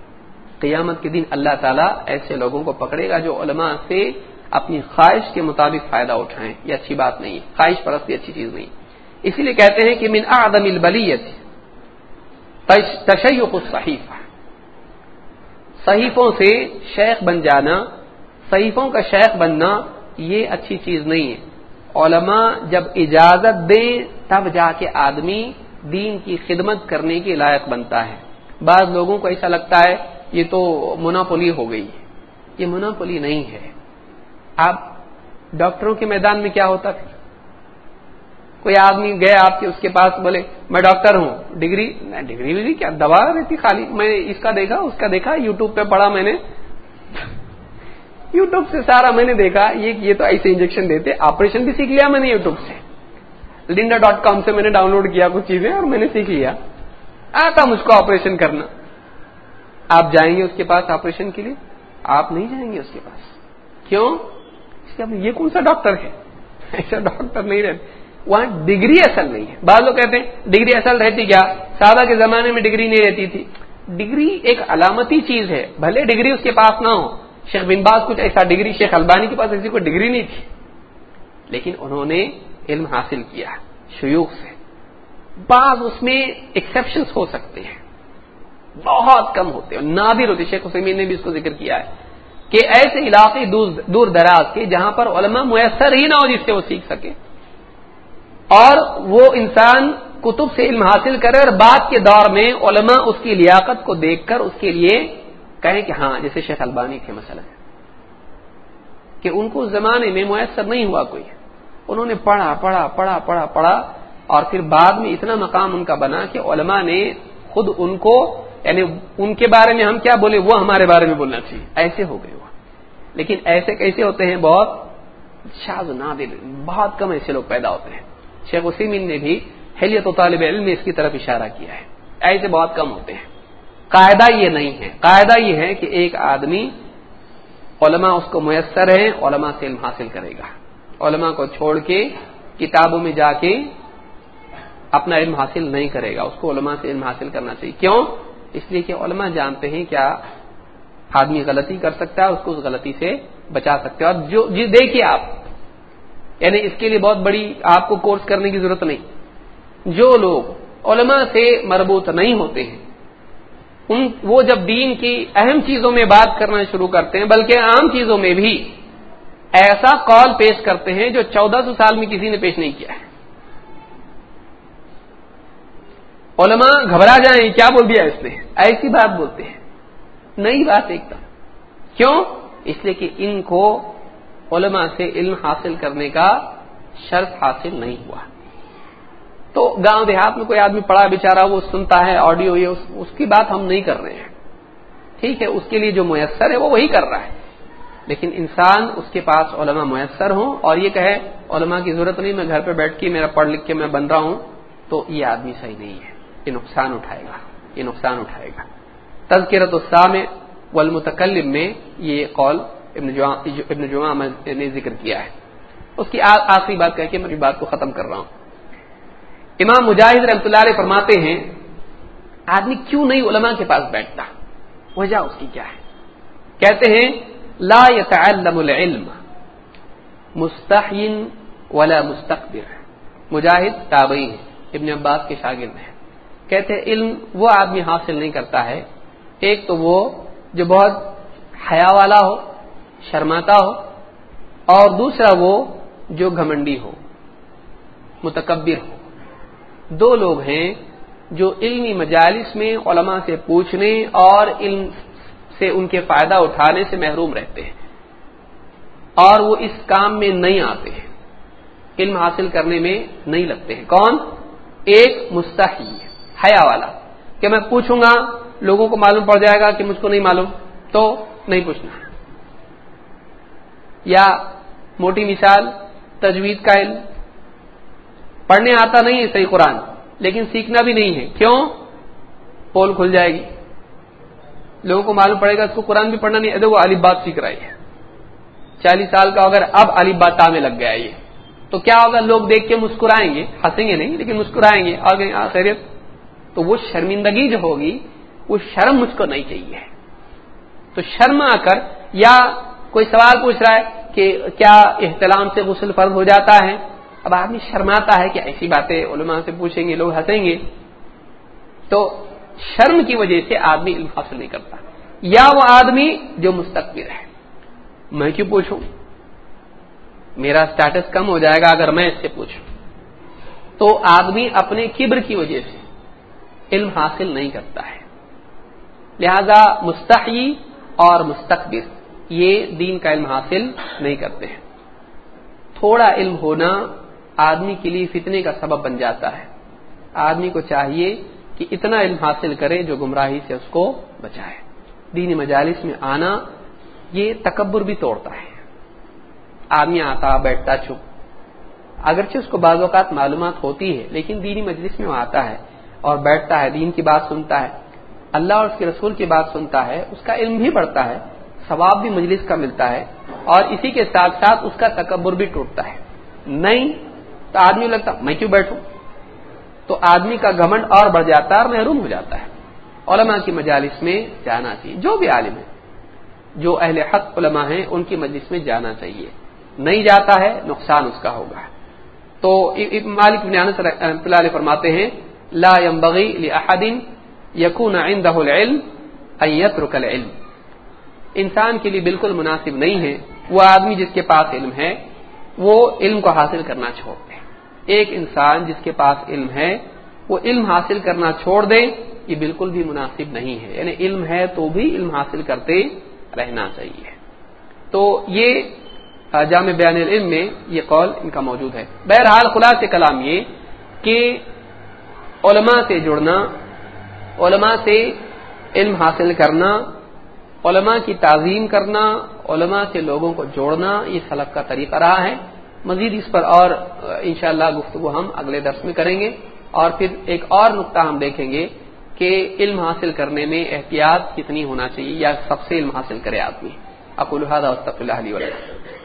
قیامت کے دن اللہ تعالیٰ ایسے لوگوں کو پکڑے گا جو علماء سے اپنی خواہش کے مطابق فائدہ اٹھائیں. یہ اچھی بات نہیں ہے. خواہش پرستی اچھی چیز نہیں. اسی لیے کہتے ہیں کہ من آدم البلیت تشیق الصحیفہ. صحیفوں سے شیخ بن جانا، صحیفوں کا شیخ بننا یہ اچھی چیز نہیں ہے۔ علماء جب اجازت دیں تب جا کے آدمی دین کی خدمت کرنے کے لائق بنتا ہے۔ بعض لوگوں کو ایسا لگتا ہے، یہ تو مناپلی ہو گئی یہ مناپلی نہیں ہے۔ آپ ڈاکٹروں کے میدان میں کیا ہوتا پھر کوئی آدمی گئے آپ کے، اس کے پاس بولے، میں ڈاکٹر ہوں، ڈگری؟ ڈگری بھی کیا، دوا رہتی خالی، میں اس کا دیکھا، اس کا دیکھا، یوٹیوب پہ پڑھا میں نے۔ یوٹیوب سے سارا میں نے دیکھا، یہ یہ تو ایسے انجیکشن دیتے، آپریشن بھی سیکھ لیا میں نے یوٹیوب سے۔ لنڈا ڈاٹ کام سے میں نے ڈاؤن لوڈ کیا کچھ چیزیں اور میں نے سیکھ لیا۔ آتا مجھ کو آپریشن کرنا۔ آپ جائیں گے اس کے پاس آپریشن کے لیے؟ آپ نہیں جائیں گے اس کے پاس۔ کیوں؟ اس کے یہ کون سا ڈاکٹر ہے؟ ایسا ڈاکٹر نہیں رہتے وہاں ڈگری اصل نہیں ہے۔ بعض لوگ کہتے ہیں ڈگری اصل رہتی کیا؟ صحابہ کے زمانے میں ڈگری نہیں رہتی تھی۔ ڈگری ایک علامتی چیز ہے۔ بھلے ڈگری اس کے پاس نہ ہو۔ شیخ بن باز کچھ ایسا ڈگری، شیخ البانی کے پاس ایسی کوئی ڈگری نہیں تھی۔ لیکن انہوں نے علم حاصل کیا شیوخ سے۔ بعض اس میں ایکسپشن ہو سکتے ہیں۔ بہت کم ہوتے ہیں۔ نادر ہوتے شیخ حسین نے بھی اس کو ذکر کیا ہے کہ ایسے علاقے دور دراز کے جہاں پر علماء میسر ہی نہ ہو جس سے وہ سیکھ سکے اور وہ انسان کتب سے علم حاصل کرے اور بعد کے دور میں علماء اس کی لیاقت کو دیکھ کر اس کے لیے کہیں کہ ہاں جیسے شیخ البانی تھے مسئلہ کہ ان کو زمانے میں میسر نہیں ہوا کوئی۔ انہوں نے پڑھا پڑھا پڑھا پڑھا پڑھا اور پھر بعد میں اتنا مقام ان کا بنا کہ علماء نے خود ان کو یعنی ان کے بارے میں ہم کیا بولے وہ ہمارے بارے میں بولنا چاہیے۔ ایسے ہو گئے وہ۔ لیکن ایسے کیسے ہوتے ہیں؟ بہت شاز نادر، بہت کم ایسے لوگ پیدا ہوتے ہیں۔ شیخ وسیمین نے بھی حلیت و طالب علم میں اس کی طرف اشارہ کیا ہے۔ ایسے بہت کم ہوتے ہیں۔ قاعدہ یہ نہیں ہے۔ قاعدہ یہ ہے کہ ایک آدمی علماء اس کو میسر ہے علماء سے علم حاصل کرے گا۔ علماء کو چھوڑ کے کتابوں میں جا کے اپنا علم حاصل نہیں کرے گا۔ اس کو علماء سے علم حاصل کرنا چاہیے۔ کیوں؟ اس لیے کہ علماء جانتے ہیں کیا آدمی غلطی کر سکتا ہے، اس کو اس غلطی سے بچا سکتے ہیں اور جو جی دیکھیے آپ یعنی اس کے لیے بہت بڑی آپ کو کورس کرنے کی ضرورت نہیں۔ جو لوگ علماء سے مربوط نہیں ہوتے ہیں، ان وہ جب دین کی اہم چیزوں میں بات کرنا شروع کرتے ہیں، بلکہ عام چیزوں میں بھی ایسا کال پیش کرتے ہیں جو چودہ سو سال میں کسی نے پیش نہیں کیا ہے۔ علماء گھبرا جائیں، کیا بول دیا اس نے؟ ایسی بات بولتے ہیں۔ نئی بات ایک دم کیوں؟ اس لیے کہ ان کو علماء سے علم حاصل کرنے کا شرط حاصل نہیں ہوا۔ تو گاؤں دیہات میں کوئی آدمی پڑھا بےچارا وہ سنتا ہے، آڈیو یہ اس کی بات ہم نہیں کر رہے ہیں۔ ٹھیک ہے، اس کے لیے جو میسر ہے وہ وہی کر رہا ہے۔ لیکن انسان اس کے پاس علماء میسر ہوں اور یہ کہے، علماء کی ضرورت نہیں، میں گھر پہ بیٹھ کے میرا پڑھ لکھ کے میں بن رہا ہوں، تو یہ آدمی صحیح نہیں ہے۔ یہ نقصان اٹھائے گا۔ یہ نقصان اٹھائے گا۔ تذکرت السام والمتکلم میں یہ قول ابن جمع نے ذکر کیا ہے۔ اس کی آخری بات کہہ کے میں بات کو ختم کر رہا ہوں۔ امام مجاہد رحمۃ اللہ علیہ فرماتے ہیں، آدمی کیوں نہیں علماء کے پاس بیٹھتا؟ وجہ اس کی کیا ہے؟ کہتے ہیں، لا يتعلم العلم، مستحین ولا مستقبر۔ مجاہد تابعی ہیں، ابن عباس کے شاگرد ہیں۔ کہتے ہیں، علم وہ آدمی حاصل نہیں کرتا ہے، ایک تو وہ جو بہت حیا والا ہو شرماتا ہو اور دوسرا وہ جو گھمنڈی ہو، متکبر ہو۔ دو لوگ ہیں جو علمی مجالس میں علماء سے پوچھنے اور علم سے ان کے فائدہ اٹھانے سے محروم رہتے ہیں اور وہ اس کام میں نہیں آتے ہیں۔ علم حاصل کرنے میں نہیں لگتے ہیں۔ کون؟ ایک مستحی، حیا والا۔ کہ میں پوچھوں گا، لوگوں کو معلوم پڑ جائے گا کہ مجھ کو نہیں معلوم، تو نہیں پوچھنا۔ یا موٹی مثال، تجوید کا علم۔ پڑھنے آتا نہیں ہے صحیح قرآن، لیکن سیکھنا بھی نہیں ہے۔ کیوں؟ پول کھل جائے گی۔ لوگوں کو معلوم پڑے گا، اس کو قرآن بھی پڑھنا نہیں وہ علی بات سیکھ رہا ہے چالیس سال کا اگر اب علی بات میں لگ گیا یہ، تو کیا ہوگا؟ لوگ دیکھ کے مسکرائیں گے۔ ہنسیں گے نہیں، لیکن مسکرائیں گے۔ اور خیریت۔ تو وہ شرمندگی جو ہوگی، وہ شرم مجھ کو نہیں چاہیے۔ تو شرم آ کر یا کوئی سوال پوچھ رہا ہے کہ کیا احتلام سے غسل فرض ہو جاتا ہے؟ اب آدمی شرماتا ہے کہ ایسی باتیں علماء سے پوچھیں گے، لوگ ہنسیں گے۔ تو شرم کی وجہ سے آدمی علم حاصل نہیں کرتا۔ یا وہ آدمی جو مستقبر ہے۔ میں کیوں پوچھوں؟ میرا سٹیٹس کم ہو جائے گا اگر میں اس سے پوچھوں۔ تو آدمی اپنے کبر کی وجہ سے علم حاصل نہیں کرتا ہے۔ لہذا مستحی اور مستقبر یہ دین کا علم حاصل نہیں کرتے ہیں۔ تھوڑا علم ہونا آدمی کے لیے فتنے کا سبب بن جاتا ہے۔ آدمی کو چاہیے کہ اتنا علم حاصل کرے جو گمراہی سے اس کو بچائے۔ دینی مجالس میں آنا یہ تکبر بھی توڑتا ہے۔ آدمی آتا بیٹھتا چھپ۔ اگرچہ اس کو بعض اوقات معلومات ہوتی ہے، لیکن دینی مجلس میں وہ آتا ہے اور بیٹھتا ہے، دین کی بات سنتا ہے۔ اللہ اور اس کے رسول کی بات سنتا ہے، اس کا علم بھی بڑھتا ہے۔ ثواب بھی مجلس کا ملتا ہے اور اسی کے ساتھ ساتھ اس کا تکبر بھی ٹوٹتا ہے۔ نہیں تو آدمی لگتا میں کیوں بیٹھوں؟ تو آدمی کا گھمنڈ اور بڑھ جاتا ہے اور محروم ہو جاتا ہے۔ علماء کی مجالس میں جانا چاہیے، جو بھی عالم ہے جو اہل حق علماء ہیں، ان کی مجلس میں جانا چاہیے۔ نہیں جاتا ہے، نقصان اس کا ہوگا۔ تو مالک اللہ فرماتے ہیں، لا ينبغي لاحد يكون عنده العلم ان يترك العلم۔ انسان کے لیے بالکل مناسب نہیں ہے، وہ آدمی جس کے پاس علم ہے، وہ علم کو حاصل کرنا چھوڑ دے۔ ایک انسان جس کے پاس علم ہے، وہ علم حاصل کرنا چھوڑ دے، یہ بالکل بھی مناسب نہیں ہے۔ یعنی علم ہے تو بھی علم حاصل کرتے رہنا چاہیے۔ تو یہ جامع بیان العلم میں یہ قول ان کا موجود ہے۔ بہرحال خلاص کلام یہ کہ علماء سے جڑنا، علماء سے علم حاصل کرنا علماء کی تعظیم کرنا، علماء سے لوگوں کو جوڑنا، یہ سلق کا طریقہ رہا ہے۔ مزید اس پر اور، انشاءاللہ گفتگو ہم اگلے درس میں کریں گے۔ اور پھر ایک اور نقطہ ہم دیکھیں گے کہ علم حاصل کرنے میں احتیاط کتنی ہونا چاہیے یا سب سے علم حاصل کرے آدمی۔ اکلحاد اللہ علیہ وسلم